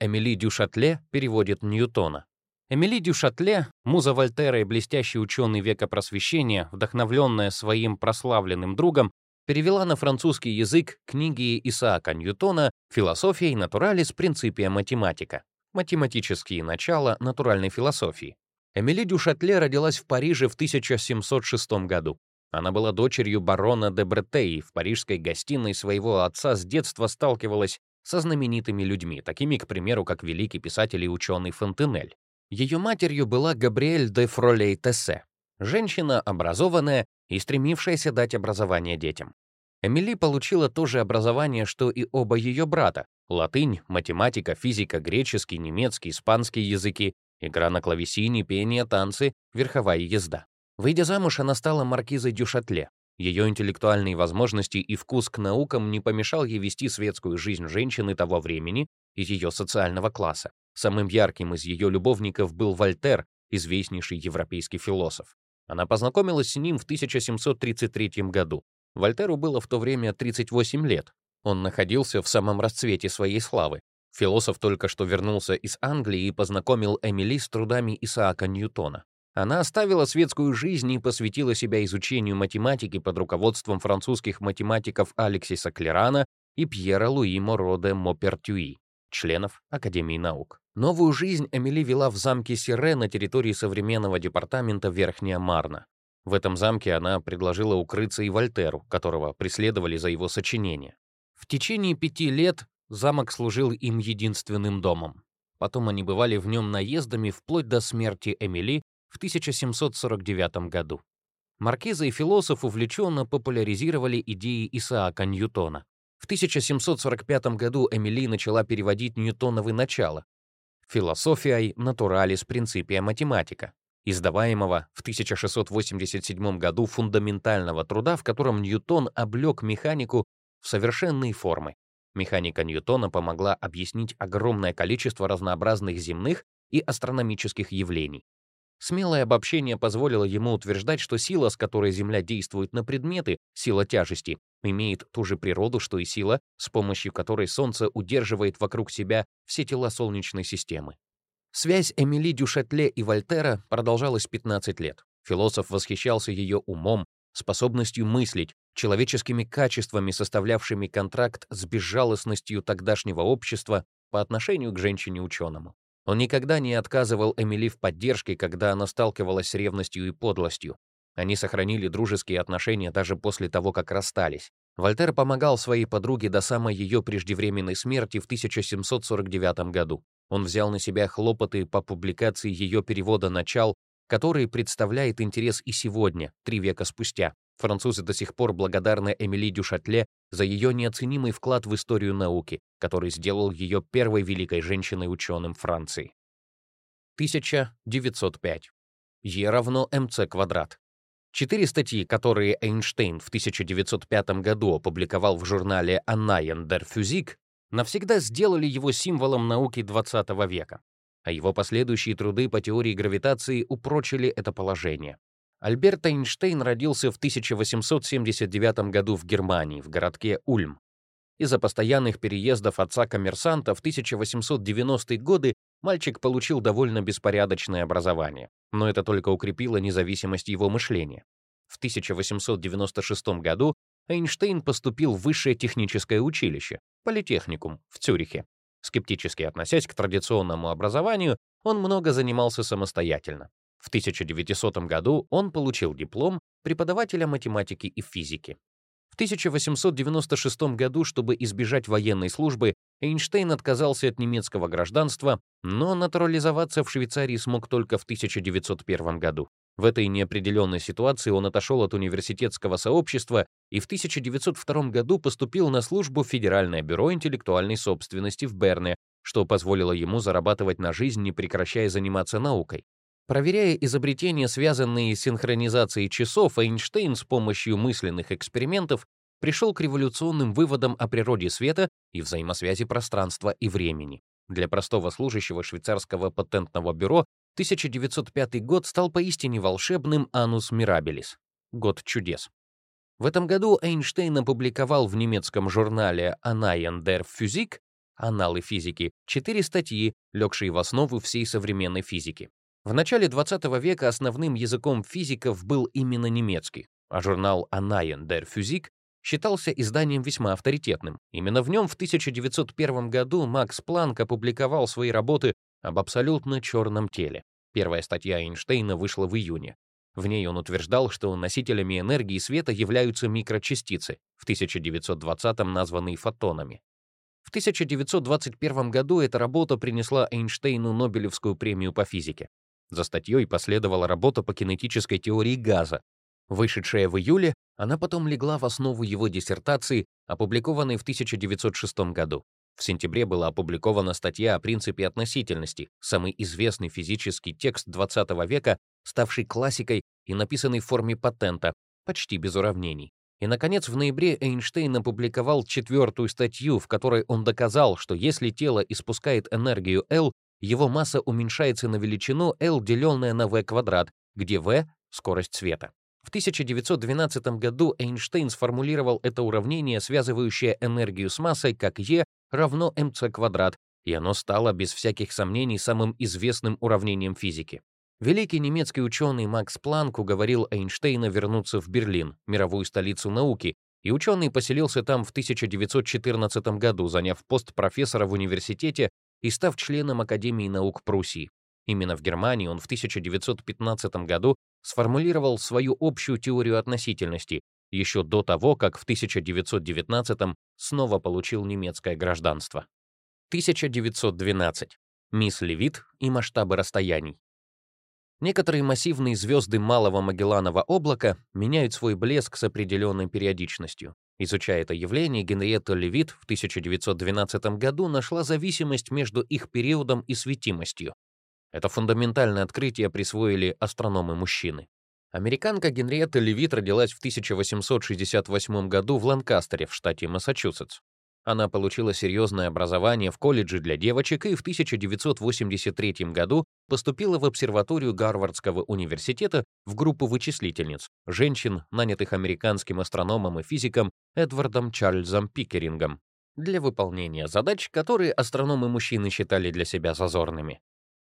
S1: Эмили Дюшатле переводит Ньютона. Эмили Дюшатле, муза Вольтера и блестящий ученый века просвещения, вдохновленная своим прославленным другом, перевела на французский язык книги Исаака Ньютона «Философия и натуралис принципия математика» «Математические начала натуральной философии». Эмили Дюшатле родилась в Париже в 1706 году. Она была дочерью барона де Бретеи, в парижской гостиной своего отца с детства сталкивалась со знаменитыми людьми, такими, к примеру, как великий писатель и ученый Фонтенель. Ее матерью была Габриэль де Фролей Тессе, женщина образованная и стремившаяся дать образование детям. Эмили получила то же образование, что и оба ее брата — латынь, математика, физика, греческий, немецкий, испанский языки, игра на клавесине, пение, танцы, верховая езда. Выйдя замуж, она стала маркизой Дюшатле. Ее интеллектуальные возможности и вкус к наукам не помешал ей вести светскую жизнь женщины того времени и ее социального класса. Самым ярким из ее любовников был Вольтер, известнейший европейский философ. Она познакомилась с ним в 1733 году. Вольтеру было в то время 38 лет. Он находился в самом расцвете своей славы. Философ только что вернулся из Англии и познакомил Эмили с трудами Исаака Ньютона. Она оставила светскую жизнь и посвятила себя изучению математики под руководством французских математиков Алексиса Клерана и Пьера Луи Моро де Мопертюи. Членов Академии наук. Новую жизнь Эмили вела в замке Сире на территории современного департамента Верхняя Марна. В этом замке она предложила укрыться и Вольтеру, которого преследовали за его сочинение. В течение пяти лет замок служил им единственным домом. Потом они бывали в нем наездами вплоть до смерти Эмили в 1749 году. Маркиза и философ увлеченно популяризировали идеи Исаака Ньютона. В 1745 году Эмили начала переводить Ньютоновы начала «Философией натуралис принципия математика», издаваемого в 1687 году фундаментального труда, в котором Ньютон облег механику в совершенные формы. Механика Ньютона помогла объяснить огромное количество разнообразных земных и астрономических явлений. Смелое обобщение позволило ему утверждать, что сила, с которой Земля действует на предметы, сила тяжести, имеет ту же природу, что и сила, с помощью которой Солнце удерживает вокруг себя все тела Солнечной системы. Связь Эмили Дюшатле и Вольтера продолжалась 15 лет. Философ восхищался ее умом, способностью мыслить, человеческими качествами, составлявшими контракт с безжалостностью тогдашнего общества по отношению к женщине-ученому. Он никогда не отказывал Эмили в поддержке, когда она сталкивалась с ревностью и подлостью. Они сохранили дружеские отношения даже после того, как расстались. Вольтер помогал своей подруге до самой ее преждевременной смерти в 1749 году. Он взял на себя хлопоты по публикации ее перевода «Начал», который представляет интерес и сегодня, три века спустя. Французы до сих пор благодарны Эмили Дюшатле за ее неоценимый вклад в историю науки, который сделал ее первой великой женщиной-ученым Франции. 1905. Е равно МЦ квадрат. Четыре статьи, которые Эйнштейн в 1905 году опубликовал в журнале Annaien der Physik, навсегда сделали его символом науки XX века, а его последующие труды по теории гравитации упрочили это положение. Альберт Эйнштейн родился в 1879 году в Германии, в городке Ульм. Из-за постоянных переездов отца-коммерсанта в 1890-е годы мальчик получил довольно беспорядочное образование, но это только укрепило независимость его мышления. В 1896 году Эйнштейн поступил в высшее техническое училище, политехникум, в Цюрихе. Скептически относясь к традиционному образованию, он много занимался самостоятельно. В 1900 году он получил диплом преподавателя математики и физики. В 1896 году, чтобы избежать военной службы, Эйнштейн отказался от немецкого гражданства, но натурализоваться в Швейцарии смог только в 1901 году. В этой неопределенной ситуации он отошел от университетского сообщества и в 1902 году поступил на службу в Федеральное бюро интеллектуальной собственности в Берне, что позволило ему зарабатывать на жизнь, не прекращая заниматься наукой. Проверяя изобретения, связанные с синхронизацией часов, Эйнштейн с помощью мысленных экспериментов пришел к революционным выводам о природе света и взаимосвязи пространства и времени. Для простого служащего швейцарского патентного бюро 1905 год стал поистине волшебным «Анус Мирабелис» — год чудес. В этом году Эйнштейн опубликовал в немецком журнале Annaien der Physik «Аналы физики» четыре статьи, легшие в основу всей современной физики. В начале 20 века основным языком физиков был именно немецкий, а журнал Annaien der Physik считался изданием весьма авторитетным. Именно в нем в 1901 году Макс Планк опубликовал свои работы об абсолютно черном теле. Первая статья Эйнштейна вышла в июне. В ней он утверждал, что носителями энергии света являются микрочастицы, в 1920-м названные фотонами. В 1921 году эта работа принесла Эйнштейну Нобелевскую премию по физике. За статьей последовала работа по кинетической теории газа. Вышедшая в июле, она потом легла в основу его диссертации, опубликованной в 1906 году. В сентябре была опубликована статья о принципе относительности, самый известный физический текст XX века, ставший классикой и написанный в форме патента, почти без уравнений. И, наконец, в ноябре Эйнштейн опубликовал четвертую статью, в которой он доказал, что если тело испускает энергию L, его масса уменьшается на величину L, деленное на v квадрат, где v — скорость света. В 1912 году Эйнштейн сформулировал это уравнение, связывающее энергию с массой, как E равно mc квадрат, и оно стало, без всяких сомнений, самым известным уравнением физики. Великий немецкий ученый Макс Планк уговорил Эйнштейна вернуться в Берлин, мировую столицу науки, и ученый поселился там в 1914 году, заняв пост профессора в университете и став членом Академии наук Пруссии. Именно в Германии он в 1915 году сформулировал свою общую теорию относительности, еще до того, как в 1919 снова получил немецкое гражданство. 1912. Мисс Левит и масштабы расстояний. Некоторые массивные звезды Малого Магелланова облака меняют свой блеск с определенной периодичностью. Изучая это явление, Генриетта Левит в 1912 году нашла зависимость между их периодом и светимостью. Это фундаментальное открытие присвоили астрономы-мужчины. Американка Генриетта Левит родилась в 1868 году в Ланкастере в штате Массачусетс. Она получила серьезное образование в колледже для девочек и в 1983 году поступила в обсерваторию Гарвардского университета в группу вычислительниц, женщин, нанятых американским астрономом и физиком Эдвардом Чарльзом Пикерингом, для выполнения задач, которые астрономы-мужчины считали для себя зазорными.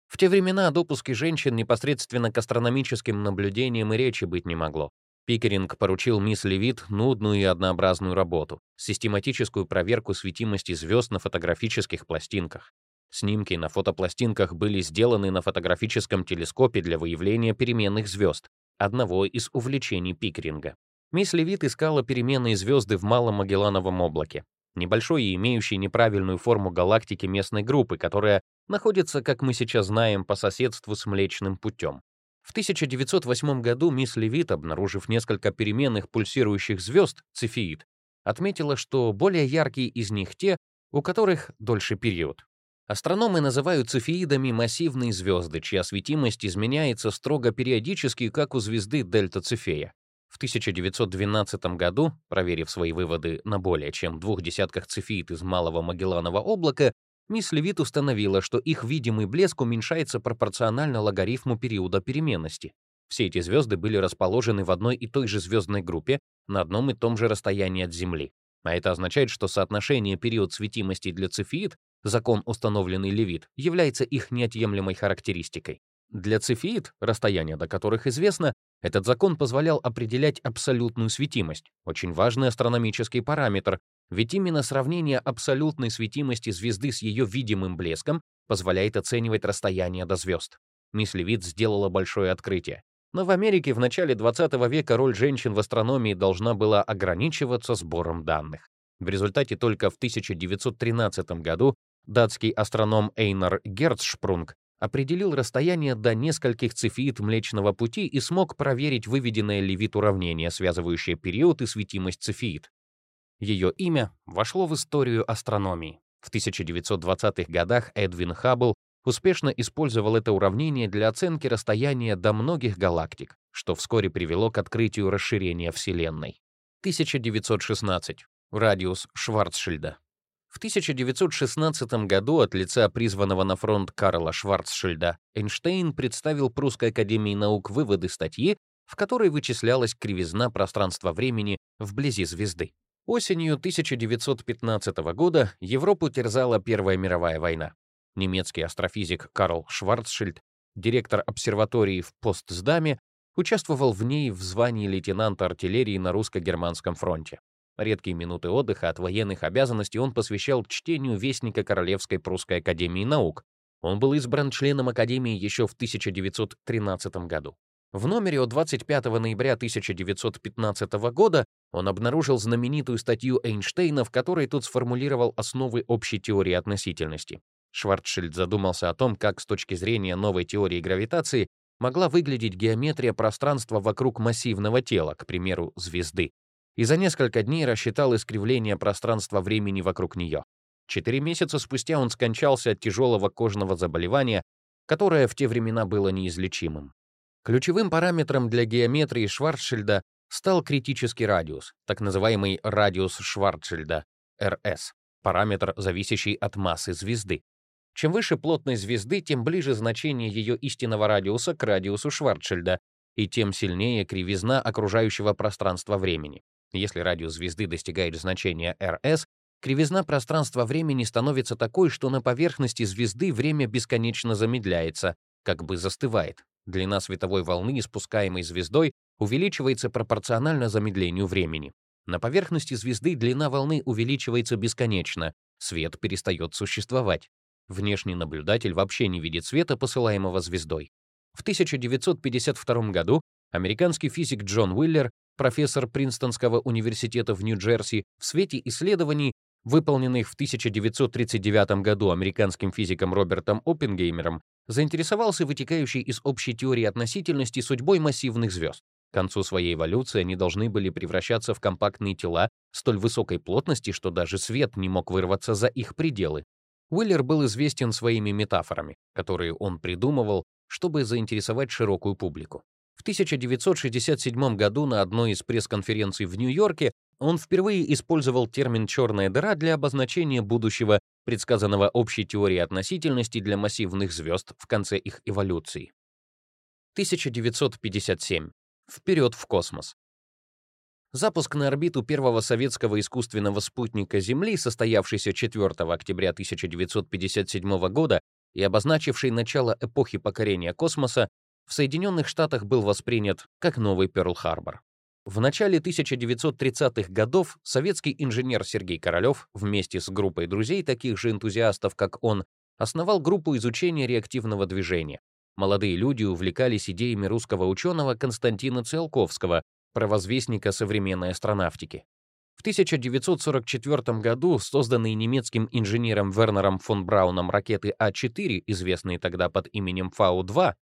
S1: В те времена о допуске женщин непосредственно к астрономическим наблюдениям и речи быть не могло. Пикеринг поручил мисс Левит нудную и однообразную работу — систематическую проверку светимости звезд на фотографических пластинках. Снимки на фотопластинках были сделаны на фотографическом телескопе для выявления переменных звезд, одного из увлечений Пикеринга. Мисс Левит искала переменные звезды в Малом Магеллановом облаке, небольшой и имеющей неправильную форму галактики местной группы, которая находится, как мы сейчас знаем, по соседству с Млечным путем. В 1908 году мисс Левит, обнаружив несколько переменных пульсирующих звезд, цефеид, отметила, что более яркие из них те, у которых дольше период. Астрономы называют цефеидами массивные звезды, чья светимость изменяется строго периодически, как у звезды Дельта Цефея. В 1912 году, проверив свои выводы на более чем двух десятках цефеид из Малого Магелланова облака, мисс Левит установила, что их видимый блеск уменьшается пропорционально логарифму периода переменности. Все эти звезды были расположены в одной и той же звездной группе на одном и том же расстоянии от Земли. А это означает, что соотношение период светимости для цефеид, закон, установленный Левит, является их неотъемлемой характеристикой. Для цефеид, расстояние до которых известно, этот закон позволял определять абсолютную светимость, очень важный астрономический параметр, ведь именно сравнение абсолютной светимости звезды с ее видимым блеском позволяет оценивать расстояние до звезд. Мисс Левит сделала большое открытие. Но в Америке в начале 20 века роль женщин в астрономии должна была ограничиваться сбором данных. В результате только в 1913 году датский астроном Эйнар Герцшпрунг определил расстояние до нескольких цефеид Млечного Пути и смог проверить выведенное Левит уравнение, связывающее период и светимость цефеид. Ее имя вошло в историю астрономии. В 1920-х годах Эдвин Хаббл успешно использовал это уравнение для оценки расстояния до многих галактик, что вскоре привело к открытию расширения Вселенной. 1916. Радиус Шварцшильда. В 1916 году от лица призванного на фронт Карла Шварцшильда Эйнштейн представил Прусской академии наук выводы статьи, в которой вычислялась кривизна пространства-времени вблизи звезды. Осенью 1915 года Европу терзала Первая мировая война. Немецкий астрофизик Карл Шварцшильд, директор обсерватории в Постсдаме, участвовал в ней в звании лейтенанта артиллерии на русско-германском фронте. Редкие минуты отдыха от военных обязанностей он посвящал чтению Вестника Королевской прусской академии наук. Он был избран членом академии еще в 1913 году. В номере от 25 ноября 1915 года он обнаружил знаменитую статью Эйнштейна, в которой тот сформулировал основы общей теории относительности. Шварцшильд задумался о том, как с точки зрения новой теории гравитации могла выглядеть геометрия пространства вокруг массивного тела, к примеру, звезды, и за несколько дней рассчитал искривление пространства-времени вокруг нее. Четыре месяца спустя он скончался от тяжелого кожного заболевания, которое в те времена было неизлечимым. Ключевым параметром для геометрии Шварцшильда стал критический радиус, так называемый радиус Шварцшильда, РС, параметр, зависящий от массы звезды. Чем выше плотность звезды, тем ближе значение ее истинного радиуса к радиусу Шварцшильда, и тем сильнее кривизна окружающего пространства времени. Если радиус звезды достигает значения РС, кривизна пространства-времени становится такой, что на поверхности звезды время бесконечно замедляется, как бы застывает. Длина световой волны, испускаемой звездой, увеличивается пропорционально замедлению времени. На поверхности звезды длина волны увеличивается бесконечно, свет перестает существовать. Внешний наблюдатель вообще не видит света, посылаемого звездой. В 1952 году американский физик Джон Уиллер, профессор Принстонского университета в Нью-Джерси, в свете исследований, выполненных в 1939 году американским физиком Робертом Оппенгеймером, заинтересовался вытекающей из общей теории относительности судьбой массивных звезд. К концу своей эволюции они должны были превращаться в компактные тела столь высокой плотности, что даже свет не мог вырваться за их пределы. Уиллер был известен своими метафорами, которые он придумывал, чтобы заинтересовать широкую публику. В 1967 году на одной из пресс-конференций в Нью-Йорке он впервые использовал термин «черная дыра» для обозначения будущего, предсказанного общей теорией относительности для массивных звезд в конце их эволюции. 1957. Вперед в космос. Запуск на орбиту первого советского искусственного спутника Земли, состоявшийся 4 октября 1957 года и обозначивший начало эпохи покорения космоса, в Соединенных Штатах был воспринят как новый Пёрл-Харбор. В начале 1930-х годов советский инженер Сергей Королёв вместе с группой друзей, таких же энтузиастов, как он, основал группу изучения реактивного движения. Молодые люди увлекались идеями русского ученого Константина Циолковского, провозвестника современной астронавтики. В 1944 году созданные немецким инженером Вернером фон Брауном ракеты А-4, известные тогда под именем Фау-2,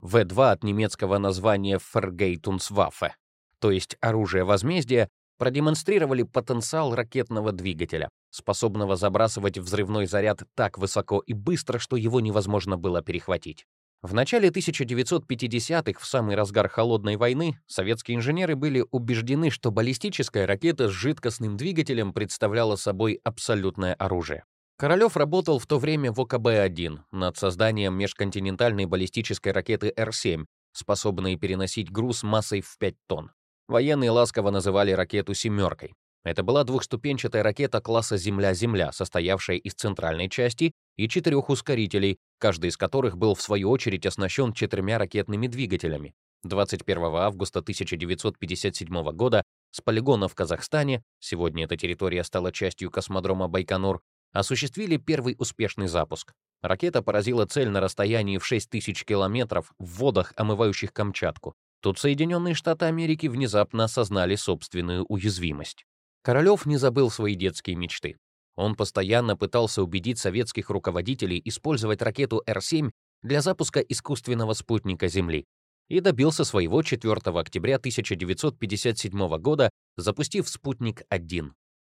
S1: В-2 от немецкого названия Фергейтунсваффе, то есть оружие возмездия, продемонстрировали потенциал ракетного двигателя, способного забрасывать взрывной заряд так высоко и быстро, что его невозможно было перехватить. В начале 1950-х, в самый разгар холодной войны, советские инженеры были убеждены, что баллистическая ракета с жидкостным двигателем представляла собой абсолютное оружие. Королёв работал в то время в ОКБ-1 над созданием межконтинентальной баллистической ракеты Р-7, способной переносить груз массой в 5 тонн. Военные ласково называли ракету «семеркой». Это была двухступенчатая ракета класса «Земля-Земля», состоявшая из центральной части и четырех ускорителей, каждый из которых был в свою очередь оснащен четырьмя ракетными двигателями. 21 августа 1957 года с полигона в Казахстане, сегодня эта территория стала частью космодрома Байконур, осуществили первый успешный запуск. Ракета поразила цель на расстоянии в 6000 километров в водах, омывающих Камчатку. Тут Соединенные Штаты Америки внезапно осознали собственную уязвимость. Королёв не забыл свои детские мечты. Он постоянно пытался убедить советских руководителей использовать ракету Р-7 для запуска искусственного спутника Земли и добился своего 4 октября 1957 года, запустив спутник-1.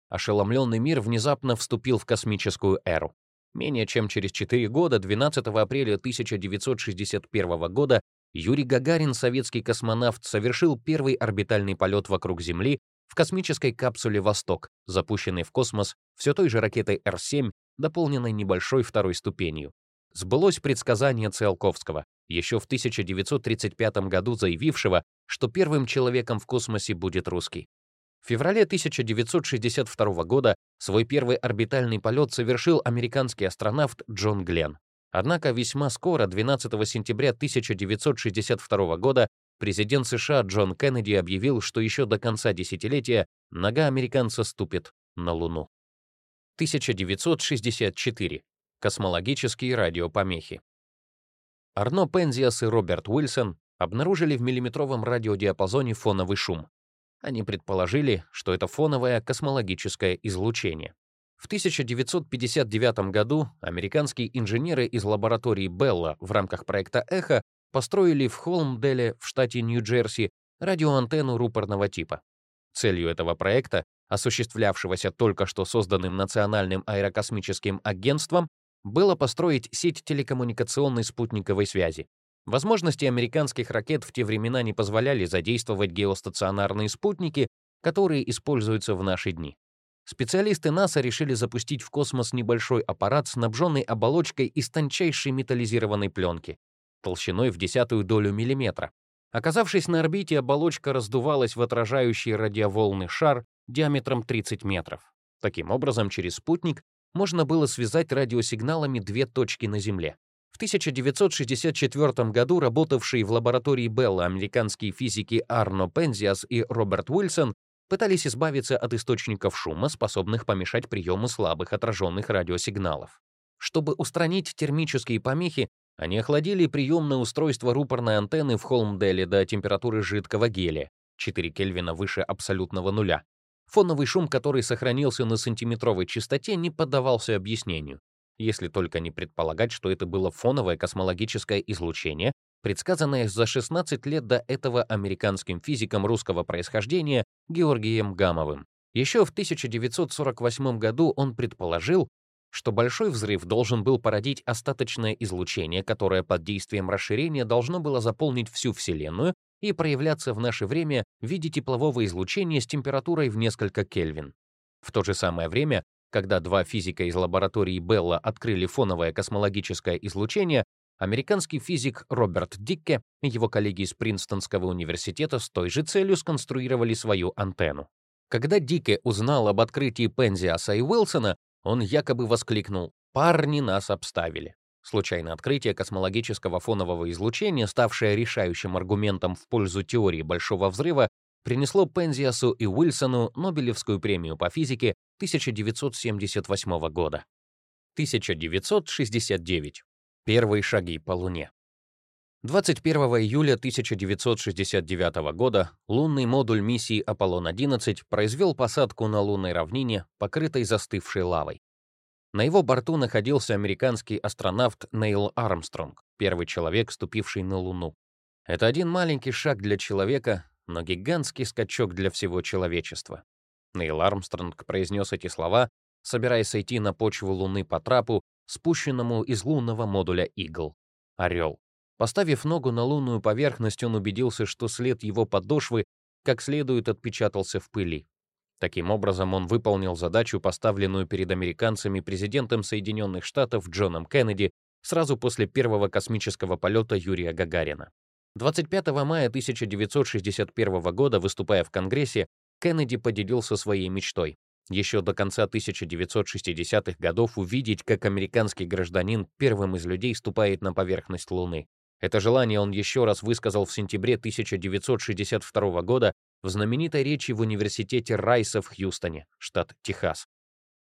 S1: Ошеломленный мир внезапно вступил в космическую эру. Менее чем через 4 года, 12 апреля 1961 года, Юрий Гагарин, советский космонавт, совершил первый орбитальный полет вокруг Земли в космической капсуле «Восток», запущенной в космос все той же ракетой Р-7, дополненной небольшой второй ступенью. Сбылось предсказание Циолковского, еще в 1935 году заявившего, что первым человеком в космосе будет русский. В феврале 1962 года свой первый орбитальный полет совершил американский астронавт Джон Гленн. Однако весьма скоро, 12 сентября 1962 года, президент США Джон Кеннеди объявил, что еще до конца десятилетия нога американца ступит на Луну. 1964. Космологические радиопомехи. Арно Пензиас и Роберт Уилсон обнаружили в миллиметровом радиодиапазоне фоновый шум. Они предположили, что это фоновое космологическое излучение. В 1959 году американские инженеры из лаборатории Белла в рамках проекта «Эхо» построили в Холмделе в штате Нью-Джерси радиоантенну рупорного типа. Целью этого проекта, осуществлявшегося только что созданным Национальным аэрокосмическим агентством, было построить сеть телекоммуникационной спутниковой связи. Возможности американских ракет в те времена не позволяли задействовать геостационарные спутники, которые используются в наши дни. Специалисты НАСА решили запустить в космос небольшой аппарат, снабженный оболочкой из тончайшей металлизированной пленки толщиной в десятую долю миллиметра. Оказавшись на орбите, оболочка раздувалась в отражающий радиоволны шар диаметром 30 метров. Таким образом, через спутник можно было связать радиосигналами две точки на Земле. В 1964 году работавшие в лаборатории Белла американские физики Арно Пензиас и Роберт Уилсон пытались избавиться от источников шума, способных помешать приему слабых отраженных радиосигналов. Чтобы устранить термические помехи, они охладили приемное устройство рупорной антенны в Холмделе до температуры жидкого гелия, 4 Кельвина выше абсолютного нуля. Фоновый шум, который сохранился на сантиметровой частоте, не поддавался объяснению, если только не предполагать, что это было фоновое космологическое излучение, предсказанное за 16 лет до этого американским физиком русского происхождения Георгием Гамовым. Еще в 1948 году он предположил, что большой взрыв должен был породить остаточное излучение, которое под действием расширения должно было заполнить всю Вселенную и проявляться в наше время в виде теплового излучения с температурой в несколько Кельвин. В то же самое время, когда два физика из лаборатории Белла открыли фоновое космологическое излучение, американский физик Роберт Дикке и его коллеги из Принстонского университета с той же целью сконструировали свою антенну. Когда Дикке узнал об открытии Пензиаса и Уилсона, он якобы воскликнул «Парни нас обставили». Случайное открытие космологического фонового излучения, ставшее решающим аргументом в пользу теории Большого взрыва, принесло Пензиасу и Уилсону Нобелевскую премию по физике 1978 года. 1969. Первые шаги по Луне. 21 июля 1969 года лунный модуль миссии Аполлон-11 произвел посадку на лунной равнине, покрытой застывшей лавой. На его борту находился американский астронавт Нейл Армстронг, первый человек, ступивший на Луну. Это один маленький шаг для человека, но гигантский скачок для всего человечества. Нейл Армстронг произнес эти слова, собираясь сойти на почву Луны по трапу, спущенному из лунного модуля «Игл» — «Орел». Поставив ногу на лунную поверхность, он убедился, что след его подошвы как следует отпечатался в пыли. Таким образом, он выполнил задачу, поставленную перед американцами президентом Соединенных Штатов Джоном Кеннеди сразу после первого космического полета Юрия Гагарина. 25 мая 1961 года, выступая в Конгрессе, Кеннеди поделился своей мечтой еще до конца 1960-х годов увидеть, как американский гражданин первым из людей ступает на поверхность Луны. Это желание он еще раз высказал в сентябре 1962 года в знаменитой речи в университете Райса в Хьюстоне, штат Техас.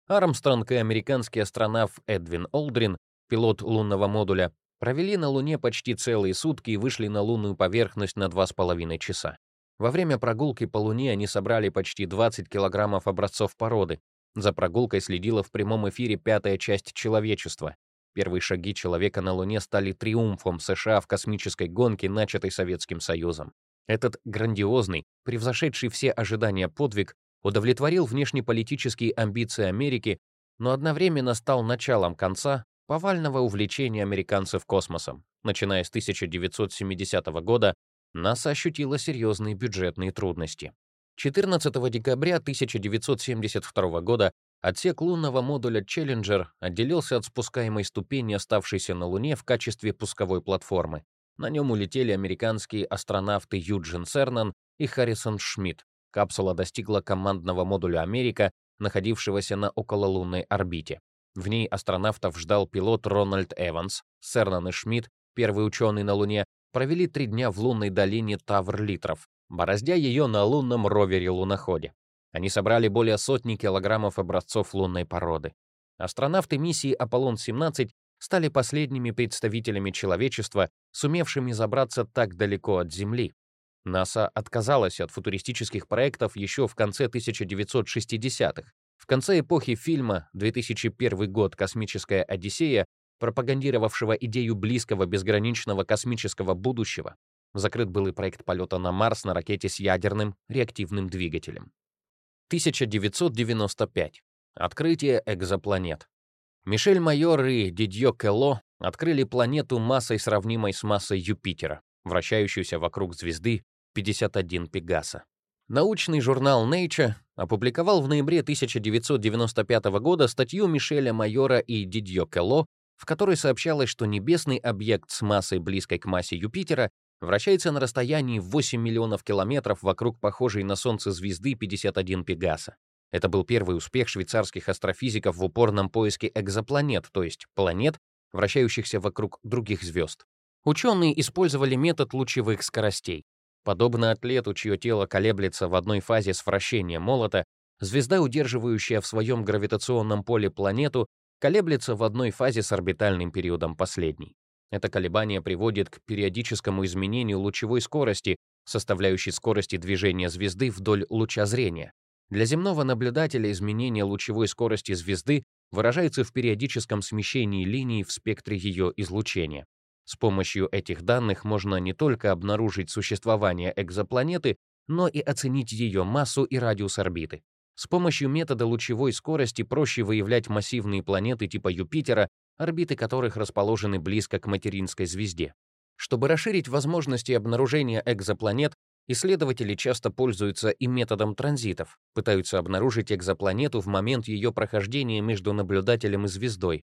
S1: Армстронг и американский астронавт Эдвин Олдрин, пилот лунного модуля, провели на Луне почти целые сутки и вышли на лунную поверхность на два с половиной часа. Во время прогулки по Луне они собрали почти 20 килограммов образцов породы. За прогулкой следила в прямом эфире пятая часть человечества. Первые шаги человека на Луне стали триумфом США в космической гонке, начатой Советским Союзом. Этот грандиозный, превзошедший все ожидания подвиг, удовлетворил внешнеполитические амбиции Америки, но одновременно стал началом конца повального увлечения американцев космосом. Начиная с 1970 года, НАСА ощутила серьезные бюджетные трудности. 14 декабря 1972 года Отсек лунного модуля Challenger отделился от спускаемой ступени, оставшейся на Луне в качестве пусковой платформы. На нем улетели американские астронавты Юджин Сернан и Харрисон Шмидт. Капсула достигла командного модуля «Америка», находившегося на окололунной орбите. В ней астронавтов ждал пилот Рональд Эванс. Сернан и Шмидт, первый ученый на Луне, провели три дня в лунной долине Тавр-Литров, бороздя ее на лунном ровере-луноходе. Они собрали более сотни килограммов образцов лунной породы. Астронавты миссии Аполлон-17 стали последними представителями человечества, сумевшими забраться так далеко от Земли. НАСА отказалась от футуристических проектов еще в конце 1960-х. В конце эпохи фильма 2001 год «Космическая Одиссея», пропагандировавшего идею близкого безграничного космического будущего, закрыт был и проект полета на Марс на ракете с ядерным реактивным двигателем. 1995. Открытие экзопланет. Мишель Майор и Дидьо Келло открыли планету массой, сравнимой с массой Юпитера, вращающуюся вокруг звезды 51 Пегаса. Научный журнал Nature опубликовал в ноябре 1995 года статью Мишеля Майора и Дидьо Келло, в которой сообщалось, что небесный объект с массой близкой к массе Юпитера вращается на расстоянии 8 миллионов километров вокруг похожей на Солнце звезды 51 Пегаса. Это был первый успех швейцарских астрофизиков в упорном поиске экзопланет, то есть планет, вращающихся вокруг других звезд. Ученые использовали метод лучевых скоростей. Подобно атлету, чье тело колеблется в одной фазе с вращением молота, звезда, удерживающая в своем гравитационном поле планету, колеблется в одной фазе с орбитальным периодом последней. Это колебание приводит к периодическому изменению лучевой скорости, составляющей скорости движения звезды вдоль луча зрения. Для земного наблюдателя изменение лучевой скорости звезды выражается в периодическом смещении линий в спектре ее излучения. С помощью этих данных можно не только обнаружить существование экзопланеты, но и оценить ее массу и радиус орбиты. С помощью метода лучевой скорости проще выявлять массивные планеты типа Юпитера, орбиты которых расположены близко к материнской звезде. Чтобы расширить возможности обнаружения экзопланет, исследователи часто пользуются и методом транзитов, пытаются обнаружить экзопланету в момент ее прохождения между наблюдателем и звездой.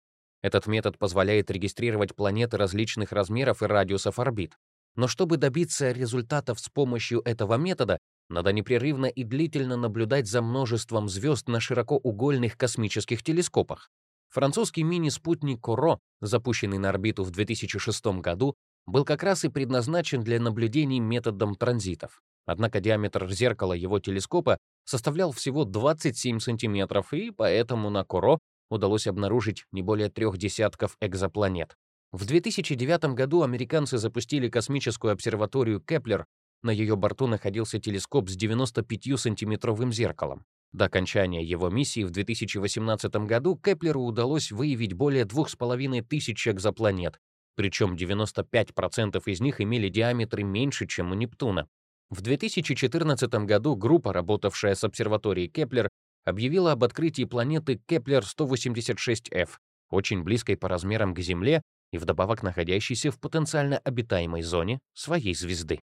S1: Этот метод позволяет регистрировать планеты различных размеров и радиусов орбит. Но чтобы добиться результатов с помощью этого метода, надо непрерывно и длительно наблюдать за множеством звезд на широкоугольных космических телескопах. Французский мини-спутник CoRoT, запущенный на орбиту в 2006 году, был как раз и предназначен для наблюдений методом транзитов. Однако диаметр зеркала его телескопа составлял всего 27 сантиметров, и поэтому на CoRoT удалось обнаружить не более трех десятков экзопланет. В 2009 году американцы запустили космическую обсерваторию Кеплер. На ее борту находился телескоп с 95-сантиметровым зеркалом. До окончания его миссии в 2018 году Кеплеру удалось выявить более 2500 экзопланет, причем 95% из них имели диаметры меньше, чем у Нептуна. В 2014 году группа, работавшая с обсерваторией Кеплер, объявила об открытии планеты Кеплер-186f, очень близкой по размерам к Земле и вдобавок находящейся в потенциально обитаемой зоне своей звезды.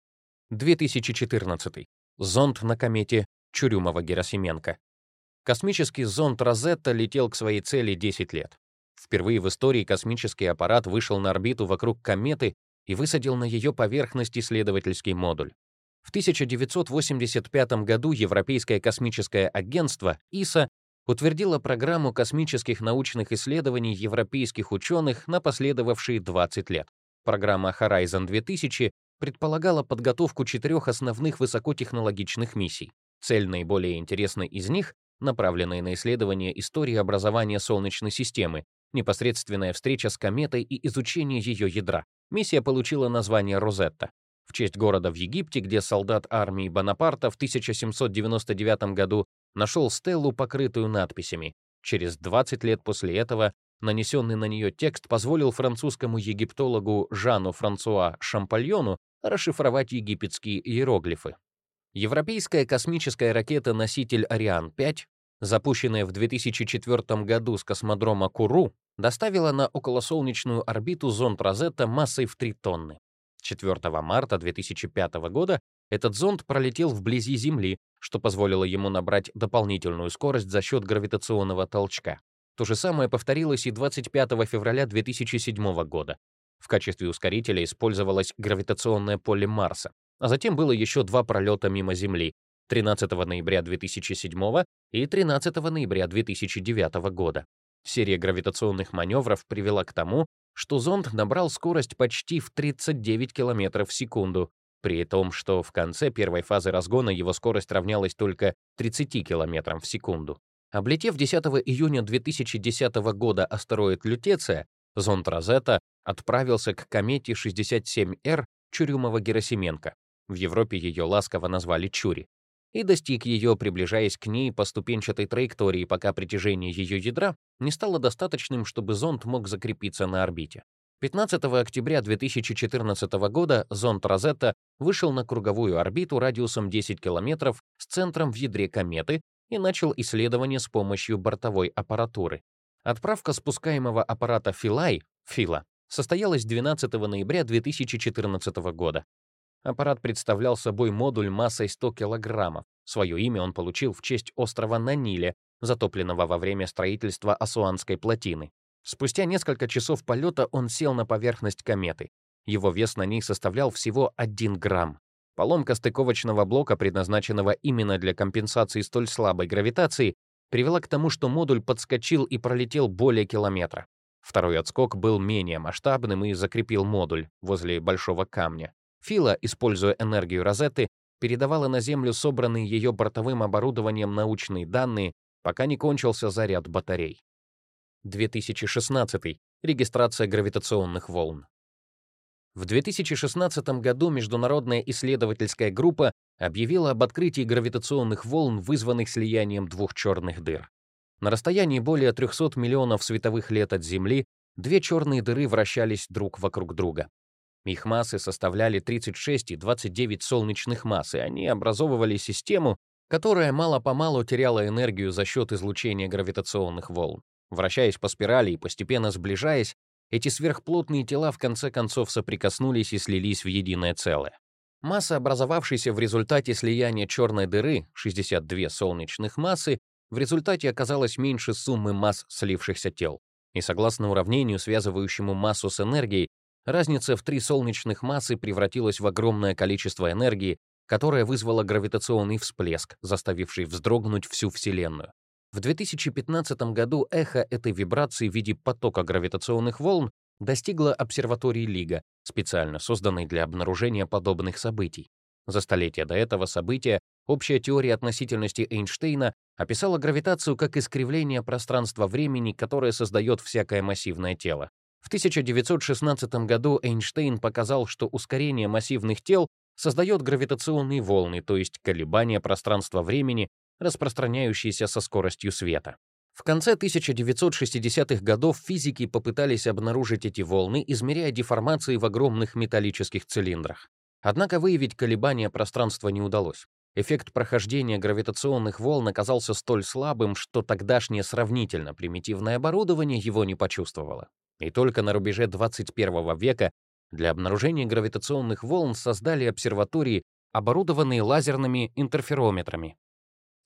S1: 2014. Зонд на комете Чурюмова-Герасименко. Космический зонд «Розетта» летел к своей цели 10 лет. Впервые в истории космический аппарат вышел на орбиту вокруг кометы и высадил на ее поверхность исследовательский модуль. В 1985 году Европейское космическое агентство ИСА утвердило программу космических научных исследований европейских ученых на последовавшие 20 лет. Программа Horizon 2000 предполагала подготовку четырех основных высокотехнологичных миссий. Цель наиболее интересной из них, направленная на исследование истории образования Солнечной системы, непосредственная встреча с кометой и изучение ее ядра. Миссия получила название «Розетта» в честь города в Египте, где солдат армии Бонапарта в 1799 году нашел стеллу, покрытую надписями. Через 20 лет после этого нанесенный на нее текст позволил французскому египтологу Жану Франсуа Шампальону расшифровать египетские иероглифы. Европейская космическая ракета-носитель «Ариан-5», запущенная в 2004 году с космодрома Куру, доставила на околосолнечную орбиту зонд Розетта массой в 3 тонны. 4 марта 2005 года этот зонд пролетел вблизи Земли, что позволило ему набрать дополнительную скорость за счет гравитационного толчка. То же самое повторилось и 25 февраля 2007 года. В качестве ускорителя использовалось гравитационное поле Марса, а затем было еще два пролета мимо Земли 13 ноября 2007 и 13 ноября 2009 года. Серия гравитационных маневров привела к тому, что зонд набрал скорость почти в 39 км в секунду, при том, что в конце первой фазы разгона его скорость равнялась только 30 км в секунду. Облетев 10 июня 2010 года астероид Лютеция, зонд Розетта отправился к комете 67Р Чурюмова-Герасименко. В Европе ее ласково назвали Чури и достиг ее, приближаясь к ней по ступенчатой траектории, пока притяжение ее ядра не стало достаточным, чтобы зонд мог закрепиться на орбите. 15 октября 2014 года зонд Розетта вышел на круговую орбиту радиусом 10 километров с центром в ядре кометы и начал исследование с помощью бортовой аппаратуры. Отправка спускаемого аппарата Филай, Фила, состоялась 12 ноября 2014 года. Аппарат представлял собой модуль массой 100 килограммов. Свое имя он получил в честь острова на Ниле, затопленного во время строительства Асуанской плотины. Спустя несколько часов полета он сел на поверхность кометы. Его вес на ней составлял всего 1 грамм. Поломка стыковочного блока, предназначенного именно для компенсации столь слабой гравитации, привела к тому, что модуль подскочил и пролетел более километра. Второй отскок был менее масштабным и закрепил модуль возле большого камня. Фила, используя энергию Розетты, передавала на Землю собранные ее бортовым оборудованием научные данные, пока не кончился заряд батарей. 2016. Регистрация гравитационных волн. В 2016 году Международная исследовательская группа объявила об открытии гравитационных волн, вызванных слиянием двух черных дыр. На расстоянии более 300 миллионов световых лет от Земли две черные дыры вращались друг вокруг друга. Их массы составляли 36 и 29 солнечных масс, и они образовывали систему, которая мало-помалу теряла энергию за счет излучения гравитационных волн. Вращаясь по спирали и постепенно сближаясь, эти сверхплотные тела в конце концов соприкоснулись и слились в единое целое. Масса, образовавшаяся в результате слияния черной дыры, 62 солнечных массы, в результате оказалась меньше суммы масс слившихся тел. И согласно уравнению, связывающему массу с энергией, разница в три солнечных массы превратилась в огромное количество энергии, которое вызвало гравитационный всплеск, заставивший вздрогнуть всю Вселенную. В 2015 году эхо этой вибрации в виде потока гравитационных волн достигло обсерватории Лига, специально созданной для обнаружения подобных событий. За столетия до этого события общая теория относительности Эйнштейна описала гравитацию как искривление пространства-времени, которое создает всякое массивное тело. В 1916 году Эйнштейн показал, что ускорение массивных тел создает гравитационные волны, то есть колебания пространства-времени, распространяющиеся со скоростью света. В конце 1960-х годов физики попытались обнаружить эти волны, измеряя деформации в огромных металлических цилиндрах. Однако выявить колебания пространства не удалось. Эффект прохождения гравитационных волн оказался столь слабым, что тогдашнее сравнительно примитивное оборудование его не почувствовало. И только на рубеже 21 века для обнаружения гравитационных волн создали обсерватории, оборудованные лазерными интерферометрами.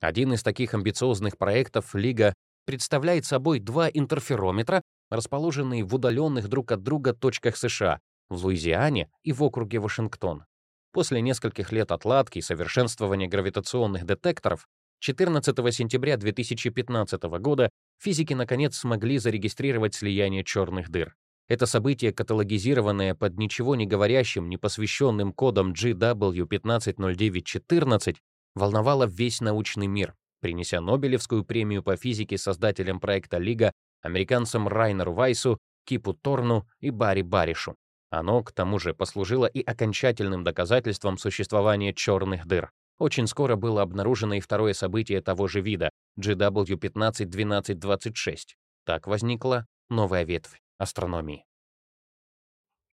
S1: Один из таких амбициозных проектов Лига представляет собой два интерферометра, расположенные в удаленных друг от друга точках США, в Луизиане и в округе Вашингтон. После нескольких лет отладки и совершенствования гравитационных детекторов 14 сентября 2015 года физики наконец смогли зарегистрировать слияние черных дыр. Это событие, каталогизированное под ничего не говорящим, непосвященным кодом GW150914, волновало весь научный мир, принеся Нобелевскую премию по физике создателям проекта Лига, американцам Райнеру Вайсу, Кипу Торну и Барри Баришу. Оно, к тому же, послужило и окончательным доказательством существования черных дыр. Очень скоро было обнаружено и второе событие того же вида — GW151226. Так возникла новая ветвь астрономии.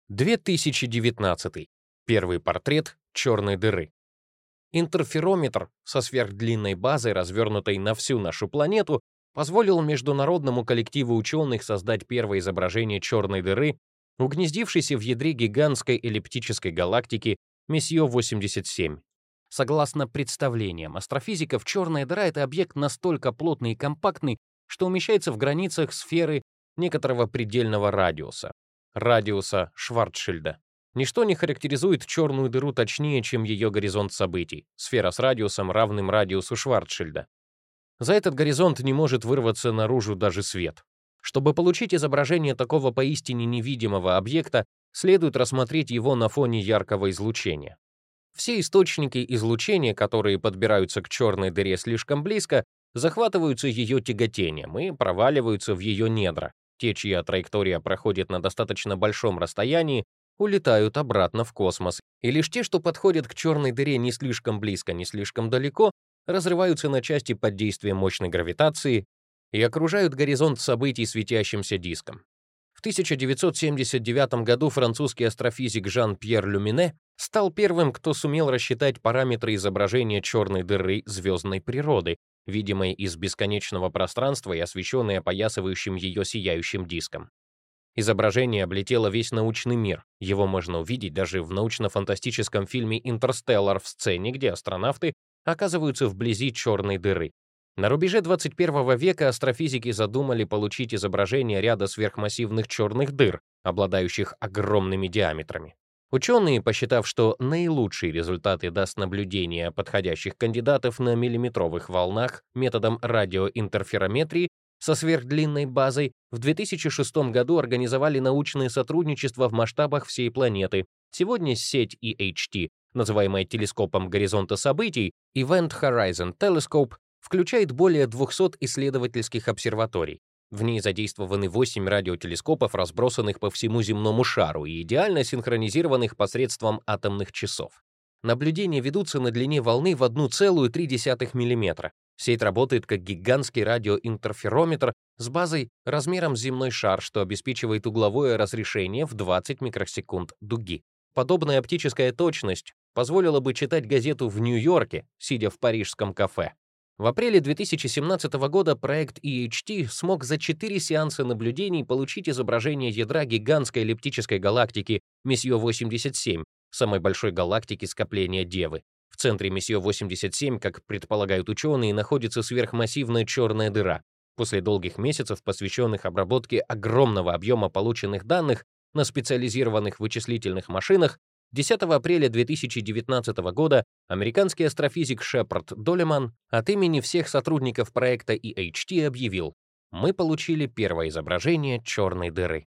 S1: 2019. Первый портрет черной дыры. Интерферометр со сверхдлинной базой, развернутой на всю нашу планету, позволил международному коллективу ученых создать первое изображение черной дыры, угнездившейся в ядре гигантской эллиптической галактики Месье-87. Согласно представлениям астрофизиков, черная дыра — это объект настолько плотный и компактный, что умещается в границах сферы некоторого предельного радиуса, радиуса Шварцшильда. Ничто не характеризует черную дыру точнее, чем ее горизонт событий, сфера с радиусом, равным радиусу Шварцшильда. За этот горизонт не может вырваться наружу даже свет. Чтобы получить изображение такого поистине невидимого объекта, следует рассмотреть его на фоне яркого излучения. Все источники излучения, которые подбираются к черной дыре слишком близко, захватываются ее тяготением и проваливаются в ее недра. Те, чья траектория проходит на достаточно большом расстоянии, улетают обратно в космос, и лишь те, что подходят к черной дыре не слишком близко, не слишком далеко, разрываются на части под действием мощной гравитации и окружают горизонт событий светящимся диском. В 1979 году французский астрофизик Жан-Пьер Люмине стал первым, кто сумел рассчитать параметры изображения черной дыры звездной природы, видимой из бесконечного пространства и освещенной опоясывающим ее сияющим диском. Изображение облетело весь научный мир. Его можно увидеть даже в научно-фантастическом фильме «Интерстеллар» в сцене, где астронавты оказываются вблизи черной дыры. На рубеже 21 века астрофизики задумали получить изображение ряда сверхмассивных черных дыр, обладающих огромными диаметрами. Ученые, посчитав, что наилучшие результаты даст наблюдение подходящих кандидатов на миллиметровых волнах методом радиоинтерферометрии, со сверхдлинной базой в 2006 году организовали научное сотрудничество в масштабах всей планеты. Сегодня сеть EHT, называемая телескопом горизонта событий, Event Horizon Telescope, включает более 200 исследовательских обсерваторий. В ней задействованы 8 радиотелескопов, разбросанных по всему земному шару и идеально синхронизированных посредством атомных часов. Наблюдения ведутся на длине волны в 1,3 мм. Сеть работает как гигантский радиоинтерферометр с базой размером с земной шар, что обеспечивает угловое разрешение в 20 микросекунд дуги. Подобная оптическая точность позволила бы читать газету в Нью-Йорке, сидя в парижском кафе. В апреле 2017 года проект EHT смог за 4 сеанса наблюдений получить изображение ядра гигантской эллиптической галактики Месье-87, самой большой галактики скопления Девы. В центре Месье-87, как предполагают ученые, находится сверхмассивная черная дыра. После долгих месяцев, посвященных обработке огромного объема полученных данных на специализированных вычислительных машинах, 10 апреля 2019 года американский астрофизик Шепард Долеман от имени всех сотрудников проекта EHT объявил, мы получили первое изображение черной дыры.